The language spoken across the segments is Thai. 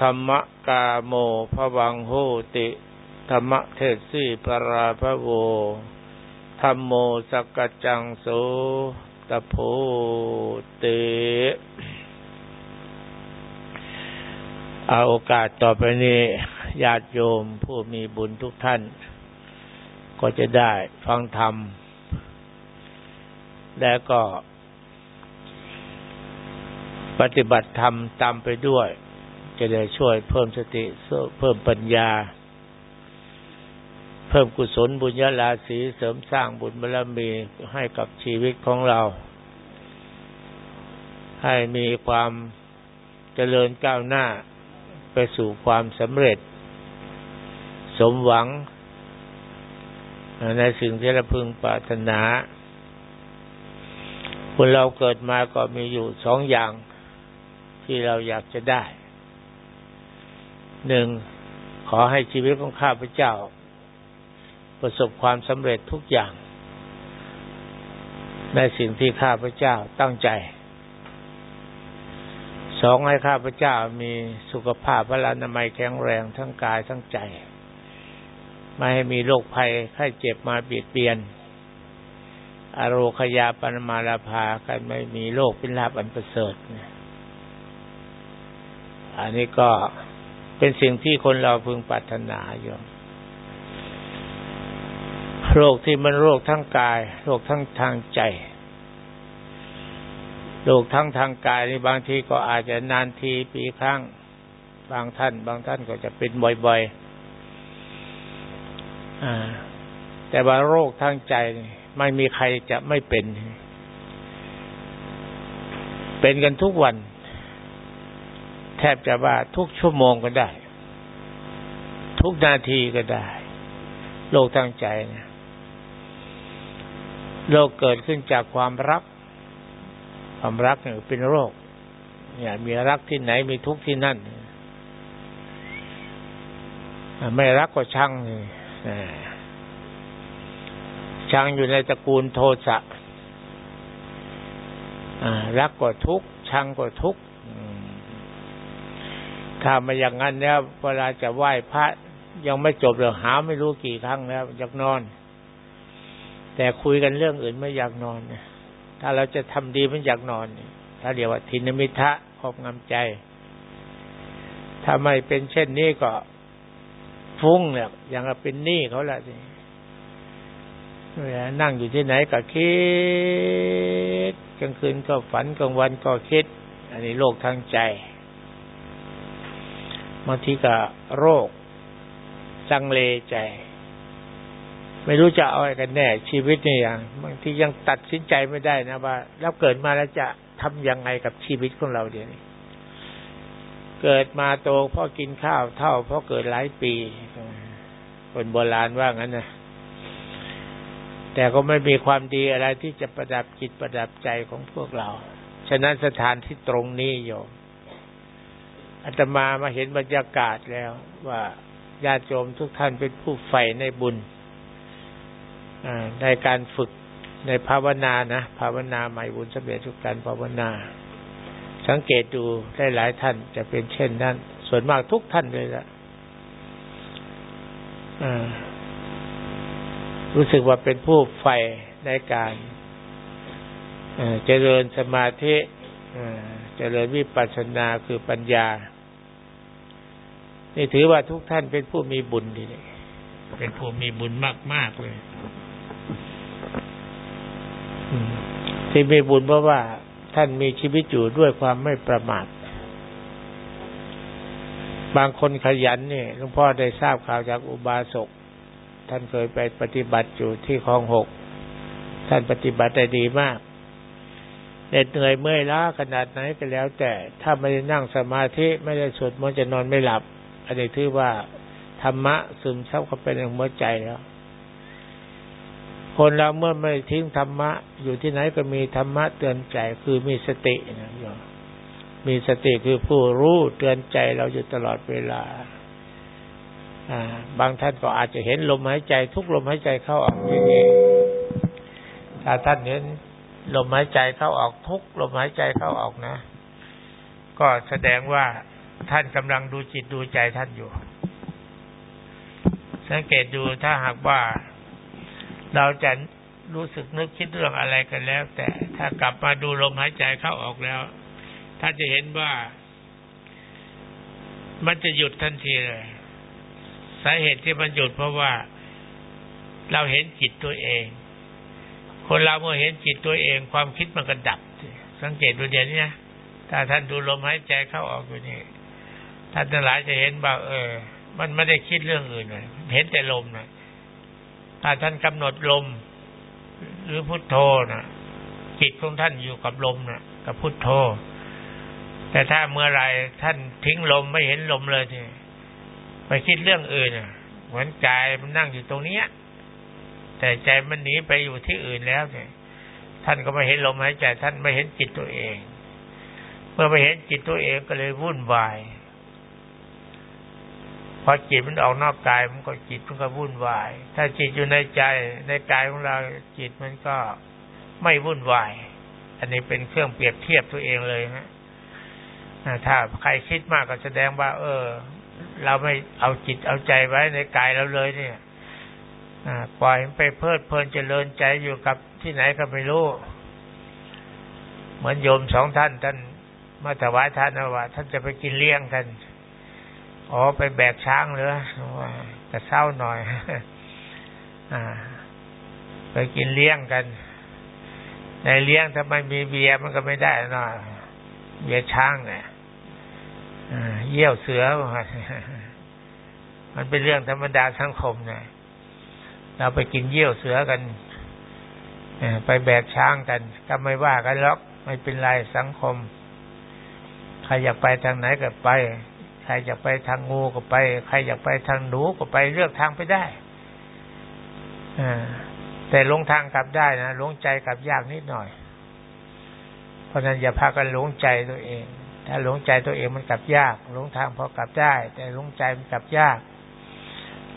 ธรรมกาโมภวังโหติ ธรรมเทศสีปราภโวธรรมโมสกจังโสตโพเตเอาโอกาสต่อไปนี้ญาติโยมผู้มีบุญทุกท่าน ก็จะได้ฟังธรรม และก็ปฏิบัติธรรมตามไปด้วย จะได้ช่วยเพิ่มสติเพิ่มปัญญา เพิ่มกุศลบุญญาลาสีเสริมสร้างบุญบารมีให้กับชีวิตของเรา ให้มีความเจริญก้าวหน้าไปสู่ความสำเร็จ สมหวัง ในสิ่งที่เราพึงปรารถนาคนเราเกิดมาก็มีอยู่สองอย่างที่เราอยากจะได้ หนึ่งขอให้ชีวิตของข้าพเจ้า ประสบความสำเร็จทุกอย่าง ในสิ่งที่ข้าพเจ้าตั้งใจ สองให้ข้าพเจ้ามีสุขภาพพลานามัยแข็งแรงทั้งกายทั้งใจไม่ให้มีโรคภัยไข้เจ็บมาเบียดเบียน อโรคยาปนมาลาภากันไม่มีโรคเป็นลาบอันประเสริฐ อันนี้ก็ เป็นสิ่งที่คนเราพึงปรารถนาอยู่โรคที่มันโรคทั้งกาย โรคทั้งทางใจ โรคทั้งทางกายนี่บางทีก็อาจจะนานทีปีครั้ง บางท่าน บางท่านก็จะเป็นบ่อยๆแต่ว่าโรคทางใจไม่มีใครจะไม่เป็น เป็นกันทุกวัน บจะว่าทุกชั่วโมงก็ได้ ทุกนาทีก็ได้โรคทางใจเนี่ยโรคเกิดขึ้นจากความรัก ความรักเนี่ยเป็นโรค เนี่ย มีรักที่ไหนมีทุกที่นั่นไม่รักก็ชังนี่ชังอยู่ในตระกูลโทสะรักก็ทุกชังก็ทุก ถ้ามาอย่างนั้นแล้วเวลาจะไหว้พระยังไม่จบเลยหาไม่รู้กี่ครั้งแล้วอยากนอน แต่คุยกันเรื่องอื่นไม่อยากนอนถ้าเราจะทำดีมันอยากนอนถ้าเรียกว่าทินมิทะครอบงำใจถ้าไม่เป็นเช่นนี้ก็ฟุ้งเนี่ยอย่างกับเป็นหนี้เขาละสินั่งอยู่ที่ไหนก็คิดกลางคืนก็ฝันกลางวันก็คิด อันนี้โรคทางใจ บางทีก็โรค จังเลใจ ไม่รู้จะเอาอะไรกันแน่ ชีวิตนี่อย่างบางทียังตัดสินใจไม่ได้นะว่า แล้วเกิดมาแล้วจะทำยังไงกับชีวิตของเราเดี๋ยวนี้เกิดมาโตเพราะกินข้าวเท่าเพราะเกิดหลายปีคนโบราณว่างั้นนะแต่ก็ไม่มีความดีอะไรที่จะประดับจิตประดับใจของพวกเรา ฉะนั้นสถานที่ตรงนี้โยม อาตมามาเห็นบรรยากาศแล้ว ว่าญาติโยมทุกท่านเป็นผู้ใฝ่ในบุญในการฝึกในภาวนานะภาวนาใหม่บุญสำเร็จทุกการภาวนา สังเกตดูได้หลายท่านจะเป็นเช่นนั้น ส่วนมากทุกท่านเลยล่ะรู้สึกว่าเป็นผู้ใฝ่ในการเจริญสมาธิเจริญวิปัสสนาคือปัญญา นี่ถือว่าทุกท่านเป็นผู้มีบุญดีเลยเป็นผู้มีบุญมากๆเลยที่มีบุญเพราะว่าท่านมีชีวิตอยู่ด้วยความไม่ประมาท บางคนขยันเนี่ยหลวงพ่อได้ทราบข่าวจากอุบาสก ท่านเคยไปปฏิบัติอยู่ที่คลองหก ท่านปฏิบัติได้ดีมากเหน็ดเหนื่อยเมื่อยล้าขนาดไหนก็แล้ว แต่ถ้าไม่ได้นั่งสมาธิไม่ได้สวดมนต์จะนอนไม่หลับ อันนี้ถือว่าธรรมะซึมซับเข้าไปในหัวใจแล้วคนเราเมื่อไม่ทิ้งธรรมะ อยู่ที่ไหนก็มีธรรมะเตือนใจคือมีสตินะโยมมีสติคือผู้รู้เตือนใจเราอยู่ตลอดเวลา อ่า บางท่านก็อาจจะเห็นลมหายใจ ทุกลมหายใจเข้าออกอย่างนี้ถ้าท่านเห็นลมหายใจเข้าออกทุกลมหายใจเข้าออกนะ ก็แสดงว่า ท่านกำลังดูจิตดูใจท่านอยู่ สังเกตดูถ้าหากว่าเราจะรู้สึกนึกคิดเรื่องอะไรกันแล้ว แต่ถ้ากลับมาดูลมหายใจเข้าออกแล้วท่านจะเห็นว่า มันจะหยุดทันทีเลย สาเหตุที่มันหยุดเพราะว่าเราเห็นจิตตัวเอง คนเราเมื่อเห็นจิตตัวเอง ความคิดมันก็ดับ สังเกตดูเดี๋ยวนี้นะถ้าท่านดูลมหายใจเข้าออกอยู่นี่ ท่านทั้งหลายจะเห็นว่าเออ มันไม่ได้คิดเรื่องอื่นเลยเห็นแต่ลมนะถ้าท่านกำหนดลม หรือพุทโธนะจิตของท่านอยู่กับลมนะกับพุทโธ แต่ถ้าเมื่อไรท่านทิ้งลมไม่เห็นลมเลยทีไปคิดเรื่องอื่นเหมือนกายมันนั่งอยู่ตรงนี้แต่ใจมันหนีไปอยู่ที่อื่นแล้วเนี่ยท่านก็ไม่เห็นลมหายใจท่านไม่เห็นจิตตัวเอง เมื่อไม่เห็นจิตตัวเองก็เลยวุ่นวาย พอจิตมันออกนอกกายมันก็จิตมันก็วุ่นวาย ถ้าจิตอยู่ในใจในกายของเราจิตมันก็ไม่วุ่นวาย อันนี้เป็นเครื่องเปรียบเทียบตัวเองเลยฮะถ้าใครคิดมากก็แสดงว่า เออ เราไม่เอาจิตเอาใจไว้ในกายเราเลย เนี่ยปล่อยไปเพลิดเพลินเจริญใจอยู่กับที่ไหนก็ไม่รู้ เหมือนโยมสองท่านท่านมาถวายทานว่าท่านจะไปกินเลี้ยงกัน อ๋อไปแบกช้างเหรอว่าจะเศร้าหน่อยอ่า ไปกินเลี้ยงกัน ในเลี้ยงถ้าไม่มีเบียร์มันก็ไม่ได้นะเบียร์ช้างเนี่ยเยี่ยวเสือมันเป็นเรื่องธรรมดาสังคมเนี่ยเราไปกินเยี่ยวเสือกันไปแบกช้างกัน ก็ไม่ว่ากันหรอกไม่เป็นไรสังคม ใครอยากไปทางไหนก็ไป ใครอยากไปทางงูก็ไป ใครอยากไปทางหนูก็ไปเลือกทางไปได้อแต่ลงทางกลับได้นะลงใจกลับยากนิดหน่อย เพราะนั้นอย่าพากันหลงใจตัวเอง ถ้าหลงใจตัวเองมันกลับยากหลงทางพอกลับได้ แต่หลงใจมันกลับยาก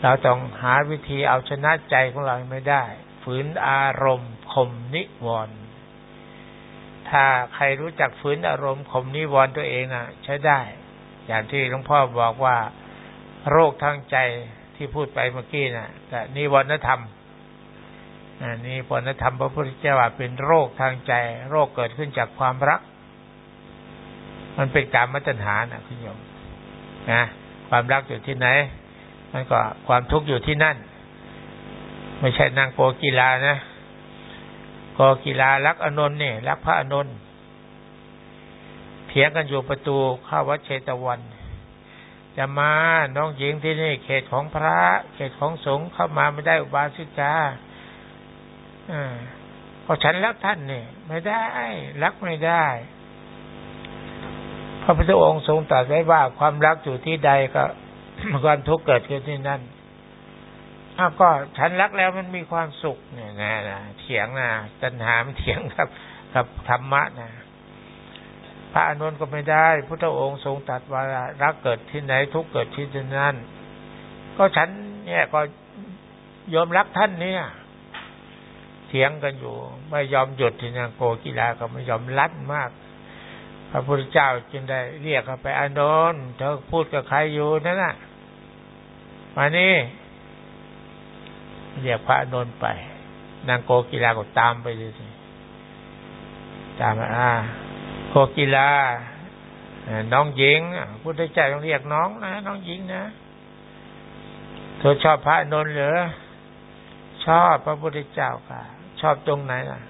เราต้องหาวิธีเอาชนะใจของเราไม่ได้ ฝืนอารมณ์ข่มนิวรณ์ถ้าใครรู้จักฝืนอารมณ์ข่มนิวรณ์ตัวเองอะ ใช้ได้ อย่างที่หลวงพ่อบอกว่าโรคทางใจที่พูดไปเมื่อกี้นะ่ะแต่นิวรณธรรมนี่วรณธรรมพระพุทธเจ้าว่าเป็นโรคทางใจ โรคเกิดขึ้นจากความรัก มันเป็นการมัตหานะคุณโยมนะความรักอยู่ที่ไหน มันก็ความทุกข์อยู่ที่นั่น ไม่ใช่นางโกกีฬานะโกกีฬารักอนนท์เนี่ยรักพระอนนท์ เถียงกันอยู่ประตูข้าวัดเชตวัน จะมาน้องหญิงที่นี่เขตของพระ เขตของสงฆ์เข้ามาไม่ได้อุบาสิกาอ่าเพราะฉันรักท่านเนี่ยไม่ได้ รักไม่ได้พระพุทธองค์ทรงตรัสไว้ว่าความรักอยู่ที่ใดก็ความทุกข์เกิดขึ้นที่นั่นอ้าวก็ฉันรักแล้วมันมีความสุขเนี่ยนะนะเถียงนะตัณหามันเถียงกับ กับธรรมะนะ พระอนุนก็ไม่ได้ พุทธองค์ทรงตรัสว่ารักเกิดที่ไหนทุกเกิดที่นั่น ก็ฉันเนี่ยก็ยอมรับท่านเนี่ยเถียงกันอยู่ ไม่ยอมหยุดที่นางโกกีฬาก็ไม่ยอมรัดมาก พระพุทธเจ้าจึงได้เรียกเขาไปอานนท์เธอพูดกับใครอยู่นั่นน่ะ มานี่เรียกพระอนุนไป นางโกกีฬาก็ตามไปเลยตามมาอ่า โคกีฬาน้องหญิงพุทธเจ้าต้องเรียกน้องนะน้องหญิงนะเธอชอบพระนนท์หรือชอบพระพุทธเจ้าค่ะ ชอบตรงไหนล่ะ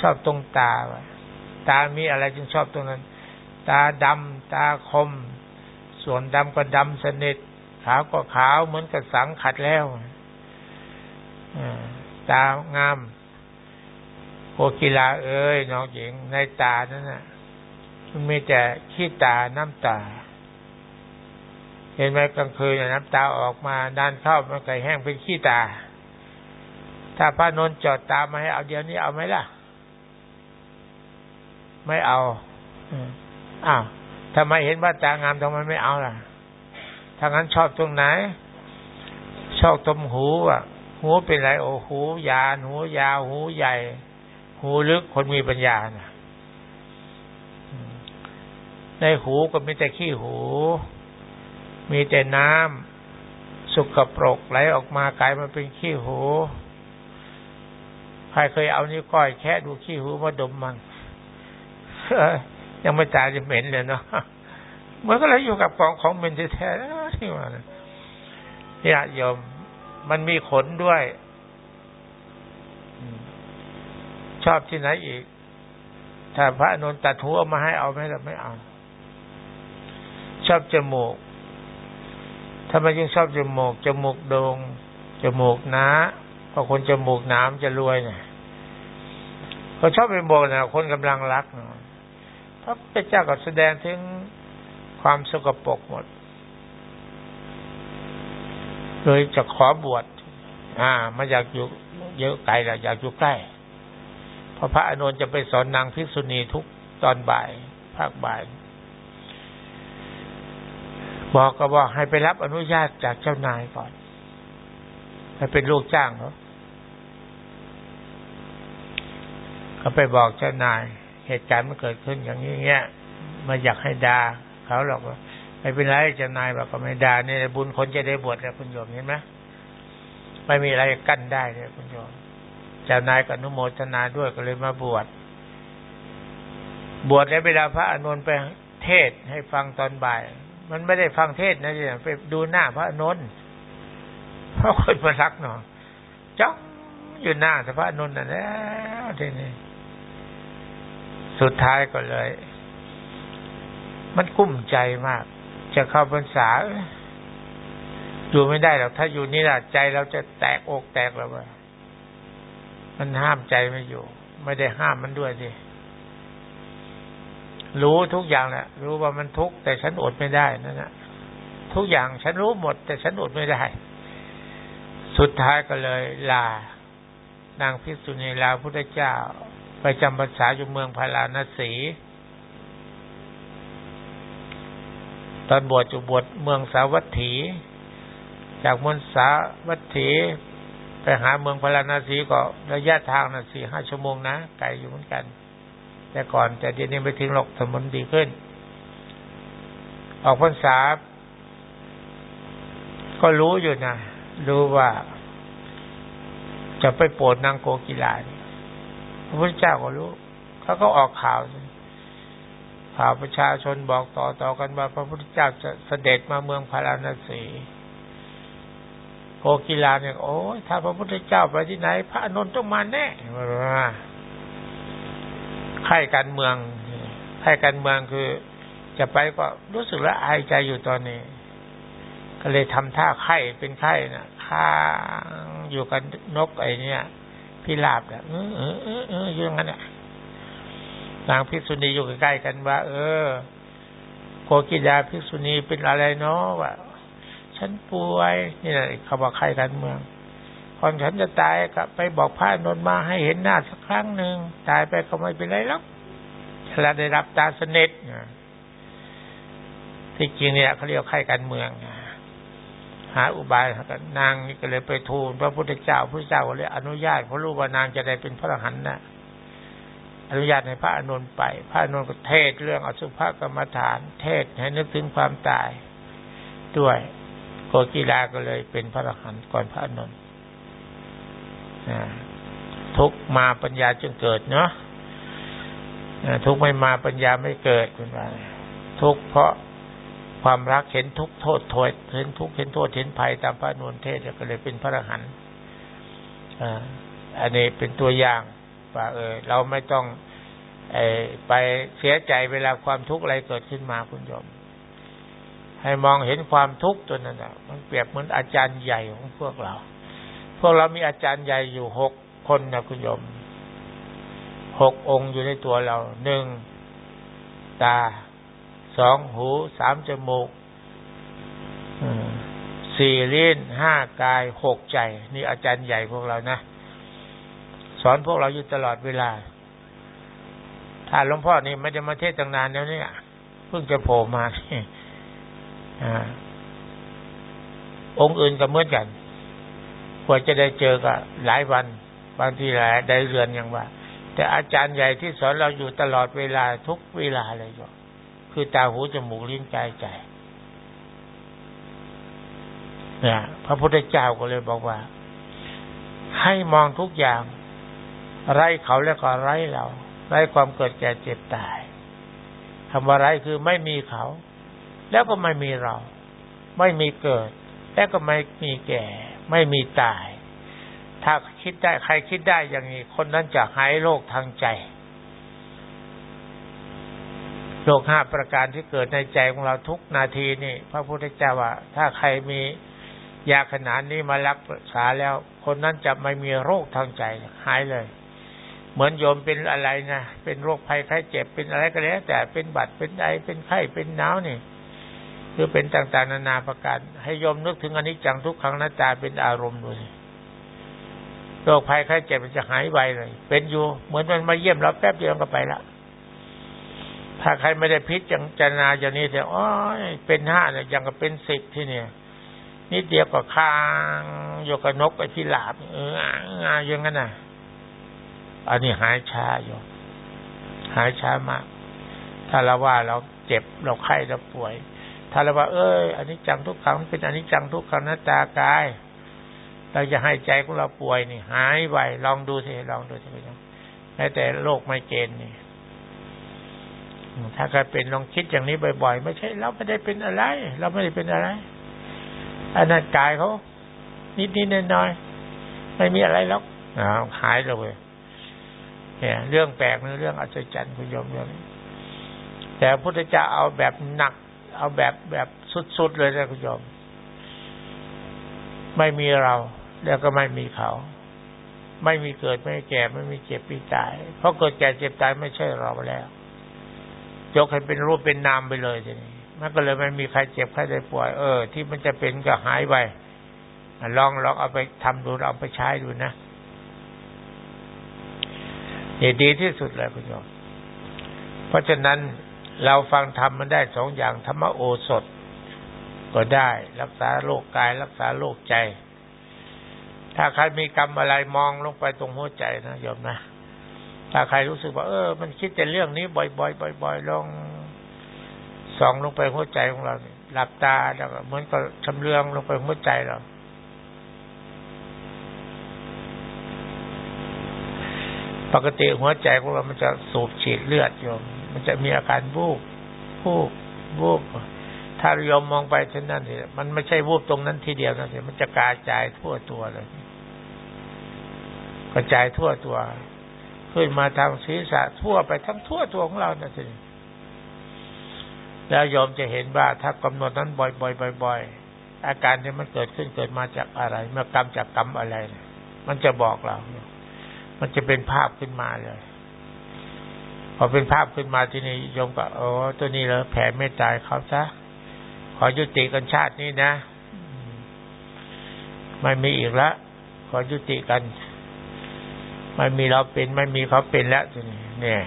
ชอบตรงตาวะตามีอะไรจึงชอบตรงนั้น ตาดำตาคม ส่วนดำก็ดำสนิทขาวก็ขาวเหมือนกับสังขัดแล้วตางาม โอกีฬาเอ้ยน้องหญิงในตานั่นน่ะ มันมีแต่ขี้ตาน้ำตา เห็นไหมกลางคืนน้ำตาออกมาดานเข้ามันก็แห้งเป็นขี้ตา ถ้าพระนนจอดตามาให้เอาเดี๋ยวนี้เอาไหมล่ะ ไม่เอาอ้าวทำไมเห็นว่าตางามทำไมไม่เอาล่ะถ้างั้นชอบตรงไหน ชอบตรงหูอะ หูเป็นไรโอ้หูยานหูยาวหูใหญ่ หูลึกคนมีปัญญานะในหูก็มีแต่ขี้หู มีแต่น้ำสุกปรกไหลออกมากลายมาเป็นขี้หู ใครเคยเอานิ้วก้อยแค่ดูขี้หูมาดมมันยังไม่ตายจะเหม็นเลยเนาะเมื่อก็เลยอยู่กับกองของเหม็นแท้ๆที่ว่าเนี่ยโยมมันมีขนด้วย ชอบที่ไหนอีก ถ้าพระนนตัดหัวมาให้เอาไหมหรือไม่เอา ชอบจมูกทำไมจึงชอบจมูก จมูกโดง่งจมูกหนาเพราะคนจมูกหนามจะรวยเนี่ยเขาชอบไปบอกนะคนกำลังรักเนาะพระพุทธเจ้าก็แสดงถึงความสกปรกหมดเลยจะขอบวช อ่า มาอยากอยู่เยอะไกลละอยากอยู่ใกล้ พระพระอนุนจะไปสอนนางภิกษุณีทุกตอนบ่าย ภาคบ่ายบอกก็บอกให้ไปรับอนุญาตจากเจ้านายก่อนให้เป็นลูกจ้างเขาเขาไปบอกเจ้านาย เหตุการณ์มันเกิดขึ้นอย่างนี้เงี้ยมาอยากให้ดา่าเขาหรอกว่าไม่เป็นไรเจ้านายบอกก็ไม่ด่านี่ยบุญคนจะได้บวชแล้วคุณโยมเห็นไหมไม่มีอะไรกั้นได้เลยคุณโยม เจ้านายกับนุโมทนาด้วยก็เลยมาบวช บวชแล้วเวลาพระอนุนไปเทศให้ฟังตอนบ่าย มันไม่ได้ฟังเทศนะเนี่ยไปดูหน้าพระอนุนเพราะคนมารักเนาะจ้องอยู่หน้าแต่พระอนุนนั่นแล้วทีนี้สุดท้ายก็เลย มันกุ้มใจมาก จะเข้าพรรษาอยู่ไม่ได้หรอกถ้าอยู่นี่แหละใจเราจะแตกอกแตกแล้วว่า มันห้ามใจไม่อยู่ ไม่ได้ห้ามมันด้วยสิรู้ทุกอย่างแหละรู้ว่ามันทุกข์แต่ฉันอดไม่ได้นั่นแหละทุกอย่างฉันรู้หมด แต่ฉันอดไม่ได้ สุดท้ายก็เลยลา นางพิสุณีลาพุทธเจ้า ไปจำพรรษาอยู่เมืองพาราณสีตอนบวชอยู่บวชเมืองสาวัตถี จากเมืองสาวัตถี ไปหาเมืองพาราณสีก็ระยะทางนะสี่ห้าชั่วโมงนะไกลอยู่เหมือนกัน แต่ก่อนแต่เดี๋ยวนี้ไปถึงหรอกถนนดีขึ้น ออกพรรษา ก็รู้อยู่นะรู้ว่าจะไปโปรดนางโกกีฬาพระพุทธเจ้าก็รู้เขาก็ออกข่าวข่าวประชาชนบอกต่อต่อกันว่า พระพุทธเจ้าจะเสด็จมาเมืองพาราณสี กีฬาเนี่ยโอ้ยถ้าพระพุทธเจ้าไปที่ไหน พระนนท์ต้องมาแน่ว่าข่การเมืองข่ายการเมืองคือ จะไปก็รู้สึกละอายใจอยู่ตอนนี้ ก็เลยทำท่าไข่เป็นไข่นะค้างอยู่กันนกไอ้นี่ยพิราบเนี่ยเออเออเออเอออยู่งั้นอะนางภิกษุณีอยู่ใกล้ๆกันว่า เออโกกิยาภิกษุณีเป็นอะไรเนาะว่า ฉันป่วยนี่แหละเขาบอกใครกันเมืองก่อนฉันจะตายก็ไปบอกพระนนมาให้เห็นหน้าสักครั้งหนึ่งตายไปก็ไม่เป็นไรหรอกเราได้รับตาสนิทที่จริงเนี่ยเขาเรียกใครกันเมืองหาอุบายกันนางนี่ก็เลยไปทูลพระพุทธเจ้าพระเจ้าก็เลยอนุญาตเพราะรู้ว่านางจะได้เป็นพระอรหันต์นะอนุญาตให้พระอนุนไป พระอนุนก็เทศเรื่องอสุภกรรมฐาน เทศให้นึกถึงความตาย ด้วย กกีฬาก็เลยเป็นพระอรหันต์ก่อนพระนนท์ทุกมาปัญญาจึงเกิดเนาะทุกไม่มาปัญญาไม่เกิดคุณว่าทุกเพราะความรักเห็นทุกโทษโทษเห็นทุกเห็นโทษเห็นภัยตามพระนนเทศก็เลยเป็นพระอรหันต์อันนี้เป็นตัวอย่างว่าเออ เราไม่ต้องไปเสียใจเวลาความทุกข์อะไรเกิดขึ้นมาคุณโยม ให้มองเห็นความทุกข์ตัวนั้นมันเปรียบเหมือนอาจารย์ใหญ่ของพวกเรา พวกเรามีอาจารย์ใหญ่อยู่หกคนนะคุณโยมหกองค์อยู่ในตัวเราหนึ่งตาสองหูสามจมูกสี่ลิ้นห้ากายหกใจ นี่อาจารย์ใหญ่พวกเรานะ สอนพวกเราอยู่ตลอดเวลา ถ้าหลวงพ่อนี่ไม่ได้มาเทศตั้งนานแล้วเนี่ยเพิ่งจะโผล่มา องค์อื่นก็เหมือนกันกว่าจะได้เจอก็หลายวัน บางทีหลายได้เรือนอย่างว่า แต่อาจารย์ใหญ่ที่สอนเราอยู่ตลอดเวลาทุกเวลาเลยก็คือตาหูจมูกลิ้นกายใจเนี่ยพระพุทธเจ้าก็เลยบอกว่า ให้มองทุกอย่าง ไร้เขาแล้วก็ไร้เรา ไร้ความเกิดแก่เจ็บตายคำว่าไร้คือไม่มีเขา แล้วก็ไม่มีเรา ไม่มีเกิด แล้วก็ไม่มีแก่ ไม่มีตาย ถ้าคิดได้ใครคิดได้อย่างนี้ คนนั้นจะหายโรคทางใจโรคห้าประการที่เกิดในใจของเราทุกนาทีนี่ พระพุทธเจ้าว่า ถ้าใครมียาขนาดนี้มารักษาแล้ว คนนั้นจะไม่มีโรคทางใจหายเลย เหมือนโยมเป็นอะไรนะเป็นโรคภัยไข้เจ็บเป็นอะไรก็แล้วแต่เป็นบัดเป็นไอเป็นไข้เป็นหนาวนี่ คือเป็นต่างๆ นานาประการ ให้โยมนึกถึงอนิจจังทุกครั้งหน้าตาเป็นอารมณ์ดูสิโรคภัยไข้เจ็บมันจะหายไวเลย เป็นอยู่เหมือนมันมาเยี่ยมเราแป๊บเดียวก็ไปละถ้าใครไม่ได้พิจารณาอย่างนี้แต่อ๋อเป็นห้าเนี่ยยังกับเป็นสิบที่เนี่ยนิดเดียวก็ค้างโยกนกไปพิลาบเอออย่างนั้นน่ะ อันนี้หายช้าอยู่หายช้ามาก ถ้าเราว่าเราเจ็บเราไข้เราป่วย ถ้าเราว่าเอ้ยอันนี้จังทุกครั้งเป็นอันนี้จังทุกครั้งหน้าตากาย เราจะให้ใจของเราป่วยนี่ หายไวลองดูสิลองดูสิพี่น้องแม้แต่โรคไมเกรนนี่ถ้าใครเป็นลองคิดอย่างนี้บ่อยๆ ไม่ใช่ เราไม่ได้เป็นอะไร เราไม่ได้เป็นอะไรอันนั้นกายเขานิดๆน้อยๆไม่มีอะไรหรอกอ้าวหายเลยเนี่ย เรื่องแปลกเรื่องอัศจรรย์คุณโยมเรื่องนี้แต่พุทธเจ้าเอาแบบหนัก เอาแบบแบบสุดๆเลยนะคุณโยม ไม่มีเรา แล้วก็ไม่มีเขา ไม่มีเกิดไม่แก่ ไม่มีเจ็บไม่ตาย เพราะเกิดแก่เจ็บตายไม่ใช่เราแล้วยกให้เป็นรูปเป็นนามไปเลยทีนี้มันก็เลยไม่มีใครเจ็บใครได้ป่วยเออ ที่มันจะเป็นก็หายไปลองลองเอาไปทำดูเอาไปใช้ดูนะนี่ดีที่สุดเลยคุณโยมเพราะฉะนั้น เราฟังธรรมมันได้สองอย่างธรรมโอสถ ก็ได้รักษาโรคกาย รักษาโรคใจ ถ้าใครมีกรรมอะไรมองลงไปตรงหัวใจนะโยมนะถ้าใครรู้สึกว่า เออ มันคิดแต่เรื่องนี้บ่อยๆบ่อยๆลองส่องลงไปหัวใจของเราหลับตาแล้วเหมือนกับชำเลืองลงไปหัวใจเราปกติหัวใจของเรามันจะสูบฉีดเลือดโยม มันจะมีอาการวูบวูบวูบถ้าโยมมองไปเช่นนั้นเนี่ยมันไม่ใช่วูบตรงนั้นทีเดียวนะเนี่ยมันจะกระจายทั่วตัวเลยกระจายทั่วตัวขึ้นมาทางศีรษะทั่วไปทั้งทั่วตัวของเรานะสิแล้วยอมจะเห็นว่าถ้ากำหนดนั้นบ่อยๆบ่อยๆอาการที่มันเกิดขึ้นเกิดมาจากอะไร เมื่อกรรมจากกรรมอะไร มันจะบอกเรา มันจะเป็นภาพขึ้นมาเลย พอเป็นภาพขึ้นมาที่นี่โยมก็โอ้ตัวนี้เลยแผ่เมตตาเขาซะขอยุติกันชาตินี้นะไม่มีอีกแล้วขอยุติกัน ไม่มีเราเป็น ไม่มีเขาเป็นแล้วทีนี้เนี่ย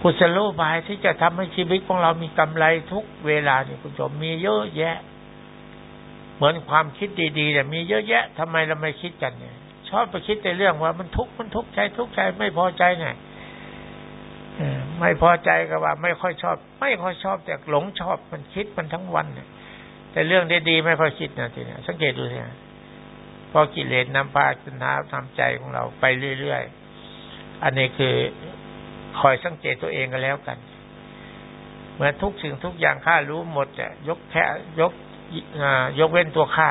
กุศโลบายที่จะทำให้ชีวิตของเรามีกำไรทุกเวลาเนี่ยคุณผู้ชมมีเยอะแยะ เหมือนความคิดดีๆแต่ยมีเยอะแยะทำไมเราไม่คิดกันเนี่ย ชอบไปคิดในเรื่องว่ามันทุกข์มันทุกข์ใจทุกข์ใจไม่พอใจไง ไม่พอใจก็ว่า ไม่ค่อยชอบ ไม่ค่อยชอบแต่หลงชอบมันคิดมันทั้งวันเนี่ยแต่เรื่องดีๆไม่ค่อยคิดนะทีนี้สังเกตดูสิพอกิเลสนำพาตัณหาทำใจของเราไปเรื่อยๆอันนี้คือคอยสังเกตตัวเองกันแล้วกันเมื่อทุกสิ่งทุกอย่างข้ารู้หมดจะยกแค่ยกยกเว้นตัวข้า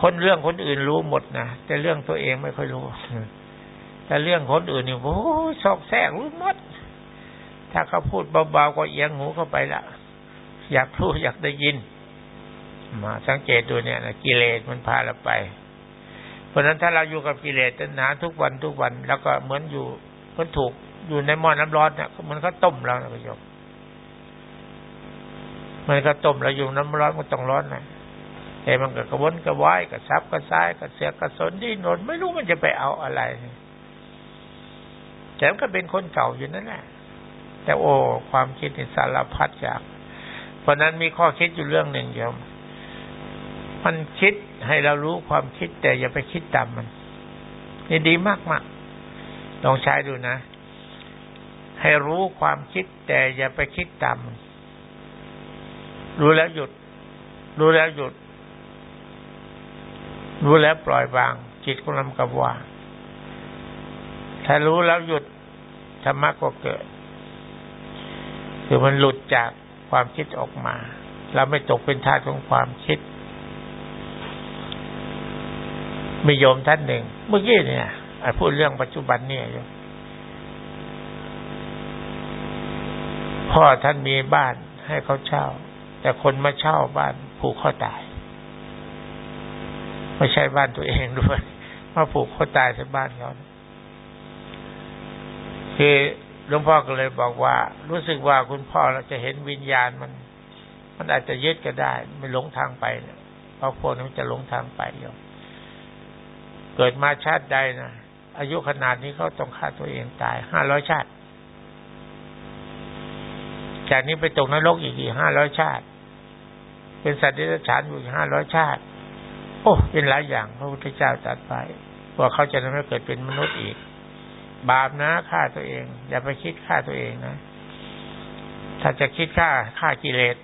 คนเรื่องคนอื่นรู้หมดนะแต่เรื่องตัวเองไม่ค่อยรู้ แต่เรื่องคนอื่นนี่โอ้ชอบแทรกรู้หมด ถ้าเขาพูดเบาๆก็เอียงหูเข้าไปละอยากพูดอยากได้ยิน มาสังเกตดูเนี่ยนะกิเลสมันพาเราไป เพราะฉะนั้นถ้าเราอยู่กับกิเลสตัณหาทุกวันทุกวัน แล้วก็เหมือนอยู่เหมันถูกอยู่ในหม้อน้ำร้อนเนี่ยมันก็ต้มเรานะประโยชน์มันก็ต้มเราอยู่น้ำร้อนมันต้องร้อนนะแต่มันก็กระวนกระวายกระซับกระซ้ายกระเสียกระสนที่นนไม่รู้มันจะไปเอาอะไร แต่มันก็เป็นคนเก่าอยู่นั่นแหละ แต่โอ้ความคิดนี่สารพัดจาก เพราะนั้นมีข้อคิดอยู่เรื่องหนึ่งเดียวมันคิดให้เรารู้ความคิด แต่อย่าไปคิดตามมันนี่ดีมากมากลองใช้ดูนะ ให้รู้ความคิด แต่อย่าไปคิดตามรู้แล้วหยุด รู้แล้วหยุด รู้แล้วปล่อยวาง จิตของเรากับวาง ถ้ารู้แล้วหยุดธรรมะก็เกิด คือมันหลุดจากความคิดออกมา เราไม่ตกเป็นทาสของความคิดมีโยมท่านหนึ่ง เมื่อกี้เนี่ยพูดเรื่องปัจจุบันเนี่ยพ่อท่านมีบ้านให้เขาเช่า แต่คนมาเช่าบ้านผูกข้อตาย ไม่ใช่บ้านตัวเองด้วยมาผูกข้อตายใช่บ้านเขา คือหลวงพ่อก็เลยบอกว่า รู้สึกว่าคุณพ่อเราจะเห็นวิญญาณมัน มันอาจจะยึดก็ได้ไม่หลงทางไปเนี่ยเพราะพวกนั้นจะหลงทางไปอยู่เกิดมาชาติใดนะอายุขนาดนี้เขาต้องฆ่าตัวเองตายห้าร้อยชาติ จากนี้ไปตกนรกอีกกี่ห้าร้อยชาติ เป็นสัตว์ที่ฉานอยู่ห้าร้อยชาติ โอ้เป็นหลายอย่างพระพุทธเจ้าตรัสไปว่าเขาจะไม่เกิดเป็นมนุษย์อีก บาปนะฆ่าตัวเอง อย่าไปคิดฆ่าตัวเองนะ ถ้าจะคิดฆ่าฆ่ากิเลส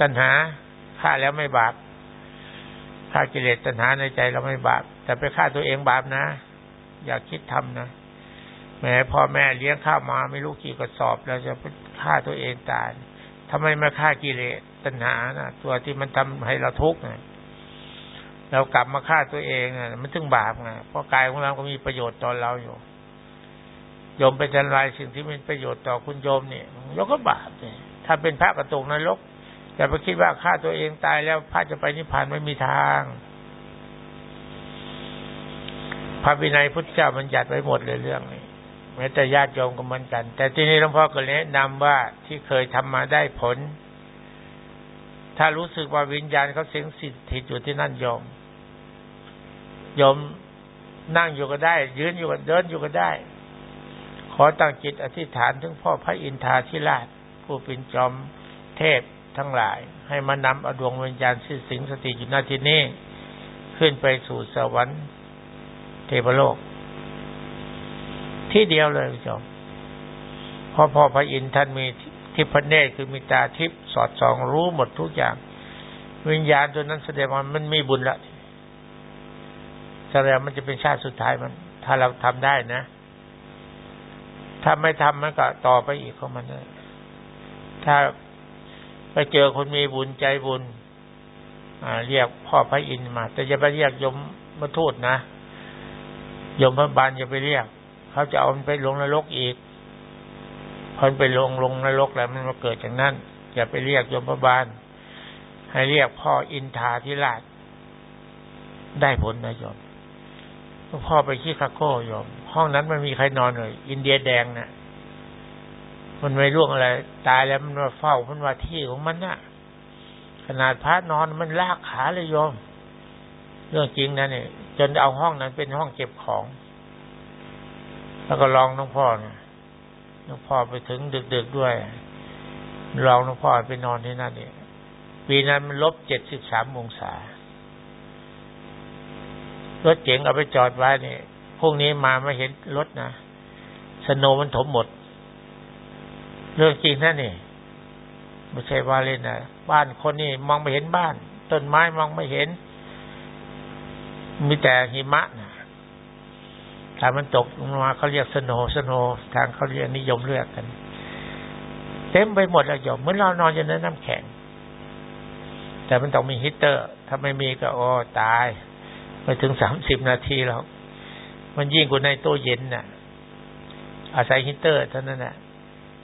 ตัณหาฆ่าแล้วไม่บาปฆ่ากิเลสตัณหาในใจเราไม่บาป แต่ไปฆ่าตัวเองบาปนะ อย่าคิดทำนะแม้พ่อแม่เลี้ยงข้าวมาไม่รู้กี่กระสอบเราจะฆ่าตัวเองตายทำไมมาฆ่ากิเลสตัณหานะตัวที่มันทำให้เราทุกข์นะเรากลับมาฆ่าตัวเองนะมันถึงบาปไงเพราะกายของเราก็มีประโยชน์ต่อเราอยู่ โยมไปทำลายสิ่งที่มีประโยชน์ต่อคุณโยมเนี่ยเราก็บาปเนี่ยถ้าเป็นพระกระตกนรกอย่าไปคิดว่าฆ่าตัวเองตายแล้วพระจะไปนิพพานไม่มีทางพระวินัยพุทธเจ้ามันจัดไว้หมดเลยเรื่องนี้แม้แต่ญาติโยมก็เหมือนกัน แต่ที่นี้หลวงพ่อก็แนะนำว่าที่เคยทำมาได้ผล ถ้ารู้สึกว่าวิญญาณเขาเสียงสิทธิ์อยู่ที่นั่นโยมโยมนั่งอยู่ก็ได้ ยืนอยู่ก็เดินอยู่ก็ได้ ขอตั้งจิตอธิษฐานถึงพ่อพระอินทาธิราช ผู้เป็นจอมเทพทั้งหลาย ให้มานำอดวงวิญญาณที่สิงสถิอยู่หน้าที่นี้ขึ้นไปสู่สวรรค์เทพโลก ที่เดียวเลยจอมพอพ่อพระอินทร์ท่านมีทิพเนตคือมีตาทิพสอดส่องรู้หมดทุกอย่าง วิญญาณตัวนั้นแสดงว่ามันมีบุญละแสดงมันจะเป็นชาติสุดท้ายมัน ถ้าเราทำได้นะ ถ้าไม่ทำมันก็ต่อไปอีกของมันเลยถ้าไปเจอคนมีบุญใจบุญ อ่า เรียกพ่อพระอินมา แต่อย่าไปเรียกยมมาทูตนะยมพระบาลอย่าไปเรียก เขาจะเอามันไปลงนรกอีกพอไปลงลงนรกแล้วมันมาเกิดจากนั้นอย่าไปเรียกยมพระบาล ให้เรียกพ่ออินทาธิราชได้ผลนะโยมพ่อไปขี้คาโก้โยม ห้องนั้นมันมีใครนอนเลยอินเดียแดงนะ่ะ มันไม่ร่วงอะไร ตายแล้วมันมาเฝ้ามันว่าที่ของมันนะ่ะ ขนาดพระนอนมันลากขาเลยโยม เรื่องจริงนะเนี่ยจนเอาห้องนั้นเป็นห้องเก็บของ แล้วก็ลองน้องพ่อเนี่ยน้องพ่อไปถึงดึกๆด้วย ลองน้องพ่อไปนอนที่นั่นเนี่ยปีนั้นมันลบเจ็ดสิบสามองศารถเจ๋งเอาไปจอดไว้เนี่ย พรุ่งนี้มาไม่เห็นรถนะสโนมันถมหมด เรื่องจริงนั่นนี่ไม่ใช่ว่าเล่นนะบ้านคนนี่มองไม่เห็นบ้าน ต้นไม้มองไม่เห็น มีแต่หิมะนะถ้ามันตกลงมาเขาเรียก snow snow ทางเขาเรียกนิวยอร์กกันเต็มไปหมดแล้วโยมเหมือนเรานอนอยู่ในน้ำแข็ง แต่มันต้องมีฮีเตอร์ ถ้าไม่มีก็โอ้ตาย ไปถึงสามสิบนาทีแล้ว มันยิ่งกว่าในตู้เย็นน่ะ อาศัยฮีเตอร์เท่านั้นน่ะ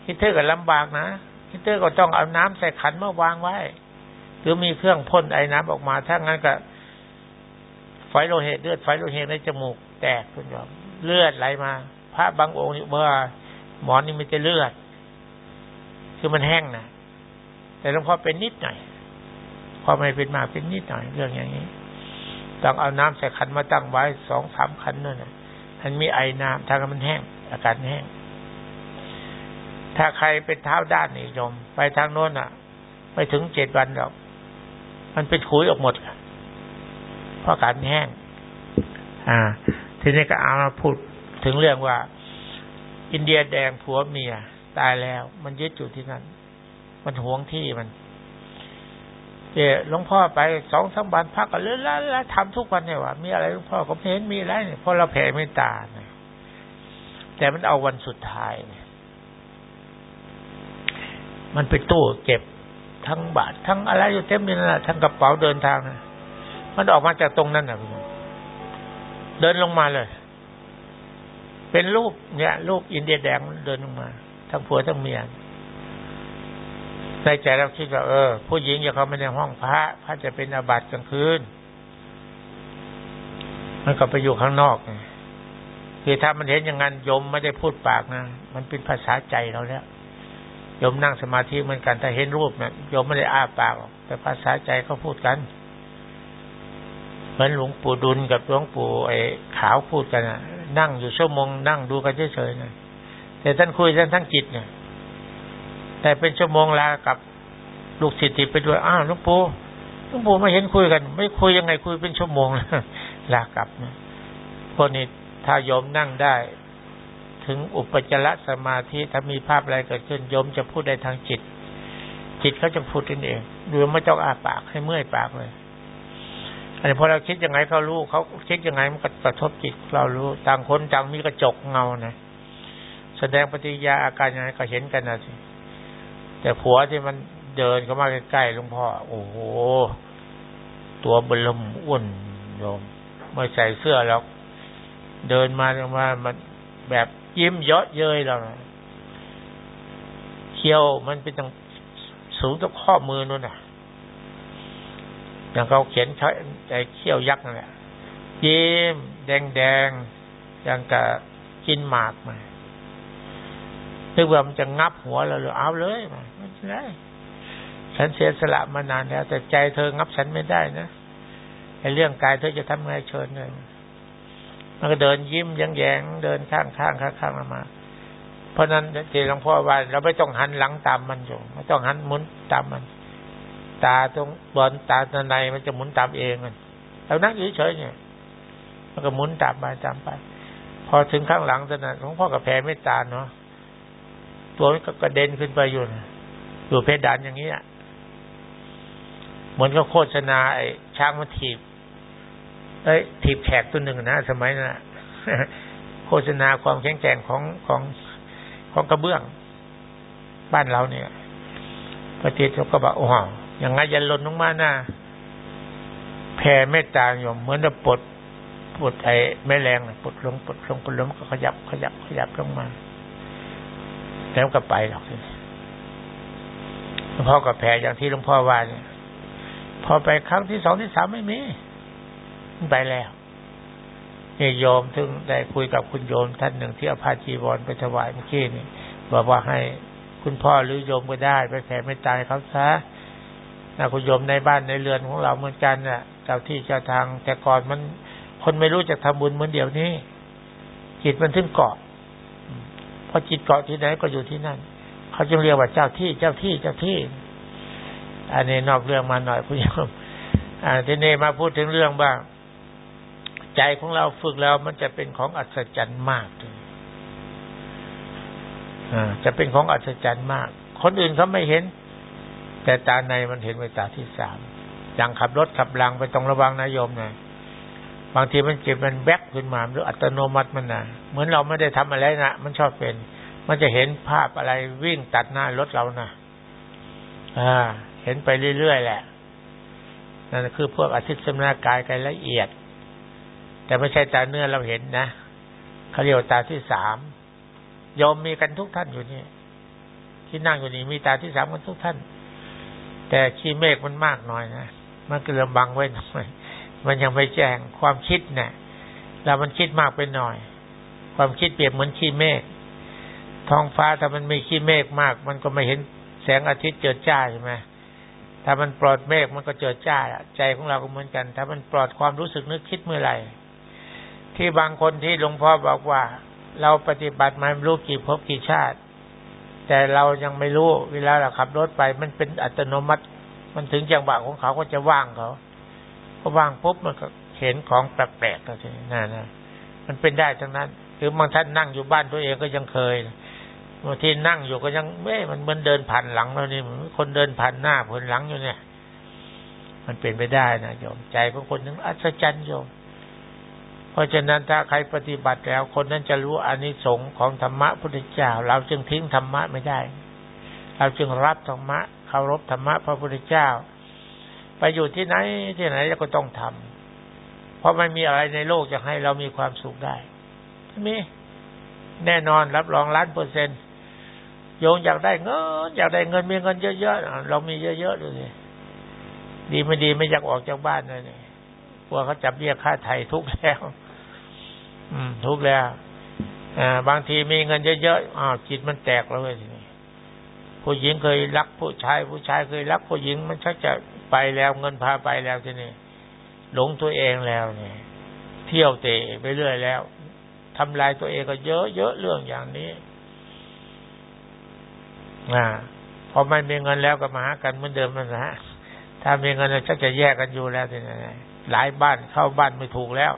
ฮีเตอร์ก็ลำบากนะฮีเตอร์ก็ต้องเอาน้ำใส่ขันมาวางไว้ หรือมีเครื่องพ่นไอ้น้ำออกมา ถ้างั้นก็ไฟโลหิตเลือดไฟโลหิตในจมูก แตกคุณยอมเลือดไหลมา พระบางองค์นี่ว่าหมอนนี่มันจะเลือด คือมันแห้งนะแต่หลวงพ่อเป็นนิดหน่อยพอไม่เป็นมากเป็นนิดหน่อยเรื่องอย่างนี้ ต้องเอาน้ำใส่ขันมาตั้งไว้สองสามขันนั่นนะมันมีไอ้น้ำทางมันแห้ง อากาศแห้ง ถ้าใครเป็นเท้าด้านนี่ยม ไปทางโน้นอะ ไปถึงเจ็ดวันหรอก มันเป็นขุยออกหมดเพราะอากาศแห้ง อ่า ทีนี้ก็เอามาพูดถึงเรื่องว่า อินเดียแดงผัวเมียตายแล้ว มันยึดอยู่ที่นั่น มันหวงที่มัน เจหลวงพ่อไปสองสามวันพักก็เลื่อนแล้วทำทุกวันเนี่ยว่ามีอะไรหลวงพ่อก็เห็นมีอะไรเนี่ยเพราะเราแผ่ไม่ตาเนี่ยแต่มันเอาวันสุดท้ายเนี่ย มันไปตู้เก็บทั้งบาททั้งอะไรอยู่เต็มเลยนะทั้งกระเป๋าเดินทางนะมันออกมาจากตรงนั้นนะพี่เดินลงมาเลย เป็นรูปเนี่ยรูปอินเดียแดงเดินลงมา ทั้งผัวทั้งเมีย ในใจเราคิดว่าเออ ผู้หญิงอย่าเข้ามาในห้องพระพระจะเป็นอาบัติกลางคืน มันก็ไปอยู่ข้างนอกไงคือถ้ามันเห็นอย่างนั้นยมไม่ได้พูดปากนะมันเป็นภาษาใจเราแล้วยมนั่งสมาธิเหมือนกัน ถ้าเห็นรูปนะยมไม่ได้อ้าปากแต่ภาษาใจเขาพูดกันเหมือนหลวงปู่ดุลกับหลวงปู่ไอ้ขาวพูดกันนะนั่งอยู่ชั่วโมงนั่งดูกันเฉยๆนะแต่ท่านคุยท่านทั้งจิตเนี่ย แต่เป็นชั่วโมงลากับลูกศิษย์ไปด้วยอ้าวหลวงปู่หลวงปู่ไม่เห็นคุยกัน ไม่คุยยังไงคุยเป็นชั่วโมงลากลับนะพวกนี้ถ้ายอมนั่งได้ ถึงอุปจารสมาธิถ้ามีภาพอะไรเกิดขึ้นยมจะพูดได้ทางจิต จิตเขาจะพูดเองดูไม่ต้องอาปากให้เมื่อยปากเลยอันนี้พอเราคิดยังไงเขารู้เขาคิดยังไงมันก็กระทบจิตเรารู้ต่างคนต่างมีกระจกเงานะแสดงปฏิยาอาการยังไงก็เห็นกันนะสิ แต่ผัวที่มันเดินเข้ามาใกล้ๆหลวงพ่อ โอ้โห ตัวบลมอ้วนโยมไม่ใส่เสื้อแล้ว เดินมาเมามันแบบยิ้มเยอะเย้ยเราเขี้ยวมันเป็นตั้งสูงตั้งข้อมือนู่นน่ะอย่างเขาเขียนใช้ไอ้เขี้ยวยักษ์นั่นแหละยิ้มแดงแดงอย่างกับกินหมากมานึกว่ามันจะงับหัวเราหรือเอาเลยมา ไม่ใช่ฉันเสียสละมานานแล้ว แต่ใจเธองับฉันไม่ได้นะไอ้เรื่องกายเธอจะทำไงเชิญเลยมันก็เดินยิ้มยังแยงเดินข้างข้างข้างข้างมา เพราะนั้นที่หลวงพ่อว่าเราไม่ต้องหันหลังตามมันอยู่ไม่ต้องหันหมุนตามมัน ตาตรงบนตาตในมันจะหมุนตามเองมันเรานั่งเฉยๆเนี่ย มันก็หมุนตามไปตามไป พอถึงข้างหลังตอนนั้นหลวงพ่อกับแผ่ไม่ตาเนาะตัวมันก็กระเด็นขึ้นไปอยู่ อยู่เพดานอย่างนี้อะเหมือนกับโฆษณาไอ้ช้างมันถีบ เอ้ย ถีบแขกตัวหนึ่งนะสมัยนะั้นโฆษณาความแข็งแกร่งของของของกระเบื้อง บ้านเราเนี่ยพระเทศเขาก็บอกโอ้โหอย่างไงยันลนลงมาหน้าแผ่เมตตาโยมเหมือนจะปลดปลดไอ้แม่แรงปลดลงปลดลงปลดลงก็ขยับขยับขยับลงมา แล้วก็ไปหรอกห ลวงพ่อก็แผ่อย่างที่หลวงพ่อว่าเนี่ยพอไปครั้งที่สองที่สามไม่มีไปแล้วนี่โยมถึงได้คุยกับคุณโยมท่านหนึ่งที่เอาผ้าจีวรไปถวายเมื่อกี้นี่บอกว่าให้คุณพ่อหรือโยมก็ได้ ไปแผ่ไม่ตายเขาซะนะคุณโยมในบ้านในเรือนของเราเหมือนกันน่ะเจ้าที่เจ้าทางแต่ก่อนมันคนไม่รู้จะทำบุญเหมือนเดี๋ยวนี้ จิตมันถึงเกาะพอจิตเกาะที่ไหนก็อยู่ที่นั่น เขาจึงเรียกว่าเจ้าที่เจ้าที่เจ้าที่ อันนี้นอกเรื่องมาหน่อยคุณโยมอ่าทีนี้มาพูดถึงเรื่องบ้างใจของเราฝึกแล้วมันจะเป็นของอัศจรรย์มากอ่าจะเป็นของอัศจรรย์มาก คนอื่นเขาไม่เห็น แต่ตาในมันเห็นไว้ตาที่สามอย่างขับรถขับลังไปต้องระวังนายโยมนะบางทีมันเจ็บมันแวบขึ้นมาหรืออัตโนมัติมันนะเหมือนเราไม่ได้ทำอะไรนะมันชอบเป็น มันจะเห็นภาพอะไรวิ่งตัดหน้ารถเรานะอ่า เห็นไปเรื่อยๆแหละ นั่นคือพวกอาทิตย์สมนากายกันละเอียด แต่ไม่ใช่ตาเนื้อเราเห็นนะเขาเรียกตาที่สามยอมมีกันทุกท่านอยู่นี่ที่นั่งอยู่นี่มีตาที่สามกันทุกท่าน แต่ขี้เมฆมันมากหน่อยนะมันก็เลยบังไว้หน่อยมันยังไม่แจ้งความคิดเนะี่ยเรามันคิดมากไปหน่อย ความคิดเปรียบเหมือนขี้เมฆ ท้องฟ้าถ้ามันมีขี้เมฆมาก มันก็ไม่เห็นแสงอาทิตย์เจิดจ้าใช่ไหมถ้ามันปลอดเมฆมันก็เจิดจ้าใจของเราก็เหมือนกัน ถ้ามันปลอดความรู้สึกนึกคิดเมื่อไหร่ ที่บางคนที่หลวงพ่อบอกว่า เราปฏิบัติมาไม่รู้กี่ภพกี่ชาติ แต่เรายังไม่รู้เวลาเราขับรถไป มันเป็นอัตโนมัติ มันถึงจังหวะของเขาก็จะว่างเขาพอว่างปุ๊บมันก็เห็นของแปลกๆก็ใช่นั่นนะมันเป็นได้ทั้งนั้น หรือบางท่านนั่งอยู่บ้านตัวเองก็ยังเคย บางทีนั่งอยู่ก็ยังเม่มันมันเดินผ่านหลังเรานี่เหมือนคนเดินผ่านหน้าผ่านหลังอยู่เนี่ย มันเป็นไปได้นะโยมใจของคนนึงอัศจรรย์โยม เพราะฉะนั้นถ้าใครปฏิบัติแล้วคนนั้นจะรู้อานิสงส์ของธรรมะพุทธเจ้า เราจึงทิ้งธรรมะไม่ได้ เราจึงรับธรรมะเคารพธรรมะพระพุทธเจ้า ไปอยู่ที่ไหนที่ไหนเราก็ต้องทำเพราะไม่มีอะไรในโลกจะให้เรามีความสุขได้มีแน่นอนรับรองล้านเปอร์เซ็นต์ โยงอยากได้เงิน อยากได้เงินมีเงินเยอะๆเรามีเยอะๆดูสิดีไม่ดีไม่อยากออกจากบ้านเลยเนี่ยกลัวเขาจับเรียกค่าไถ่ทุกแล้ว อืม ทุกแล้วอบางทีมีเงินเยอะๆอ้าวจิตมันแตกแล้วเลยทีนี้ผู้หญิงเคยรักผู้ชาย ผู้ชายเคยรักผู้หญิงมันชักจะไปแล้วเงินพาไปแล้วทีนี้หลงตัวเองแล้วเนี่ย เที่ยวเตะไปเรื่อยแล้วทำลายตัวเองก็เยอะเยอะเรื่องอย่างนี้ อ่าพอไม่มีเงินแล้วก็มาหากันเหมือนเดิมนั่นนะถ้ามีเงินก็จะแยกกันอยู่แล้วทีนี้หลายบ้านเข้าบ้านไม่ถูกแล้ว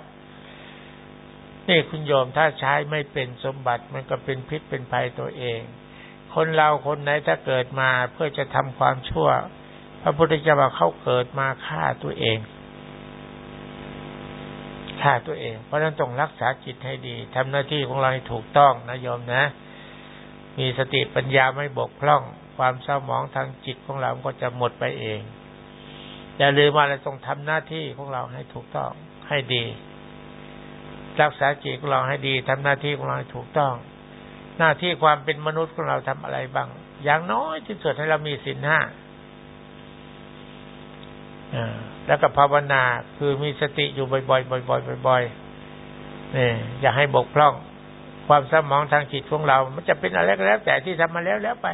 นี่คุณโยมถ้าใช้ไม่เป็นสมบัติมันก็เป็นพิษเป็นภัยตัวเอง คนเราคนไหนถ้าเกิดมาเพื่อจะทำความชั่ว พระพุทธเจ้าบอกเขาเกิดมาฆ่าตัวเองฆ่าตัวเอง เพราะนั้นต้องรักษาจิตให้ดีทำหน้าที่ของเราให้ถูกต้องนะโยมนะ มีสติปัญญาไม่บกพร่อง ความเศร้าหมองทางจิตของเราก็จะหมดไปเองอย่าลืมว่าเราต้องทำหน้าที่ของเราให้ถูกต้องให้ดี รักษาจิตของเราให้ดีทำหน้าที่ของเราให้ถูกต้อง หน้าที่ความเป็นมนุษย์ของเราทำอะไรบ้าง อย่างน้อยที่สุดให้เรามีศีลห้าแล้วก็ภาวนาคือมีสติอยู่บ่อยๆบ่อยๆบ่อยๆนี่อย่าให้บกพร่อง ความสมองทางจิตของเรา มันจะเป็นอะไรก็แล้ว แต่ที่ทำมาแล้วแล้วไป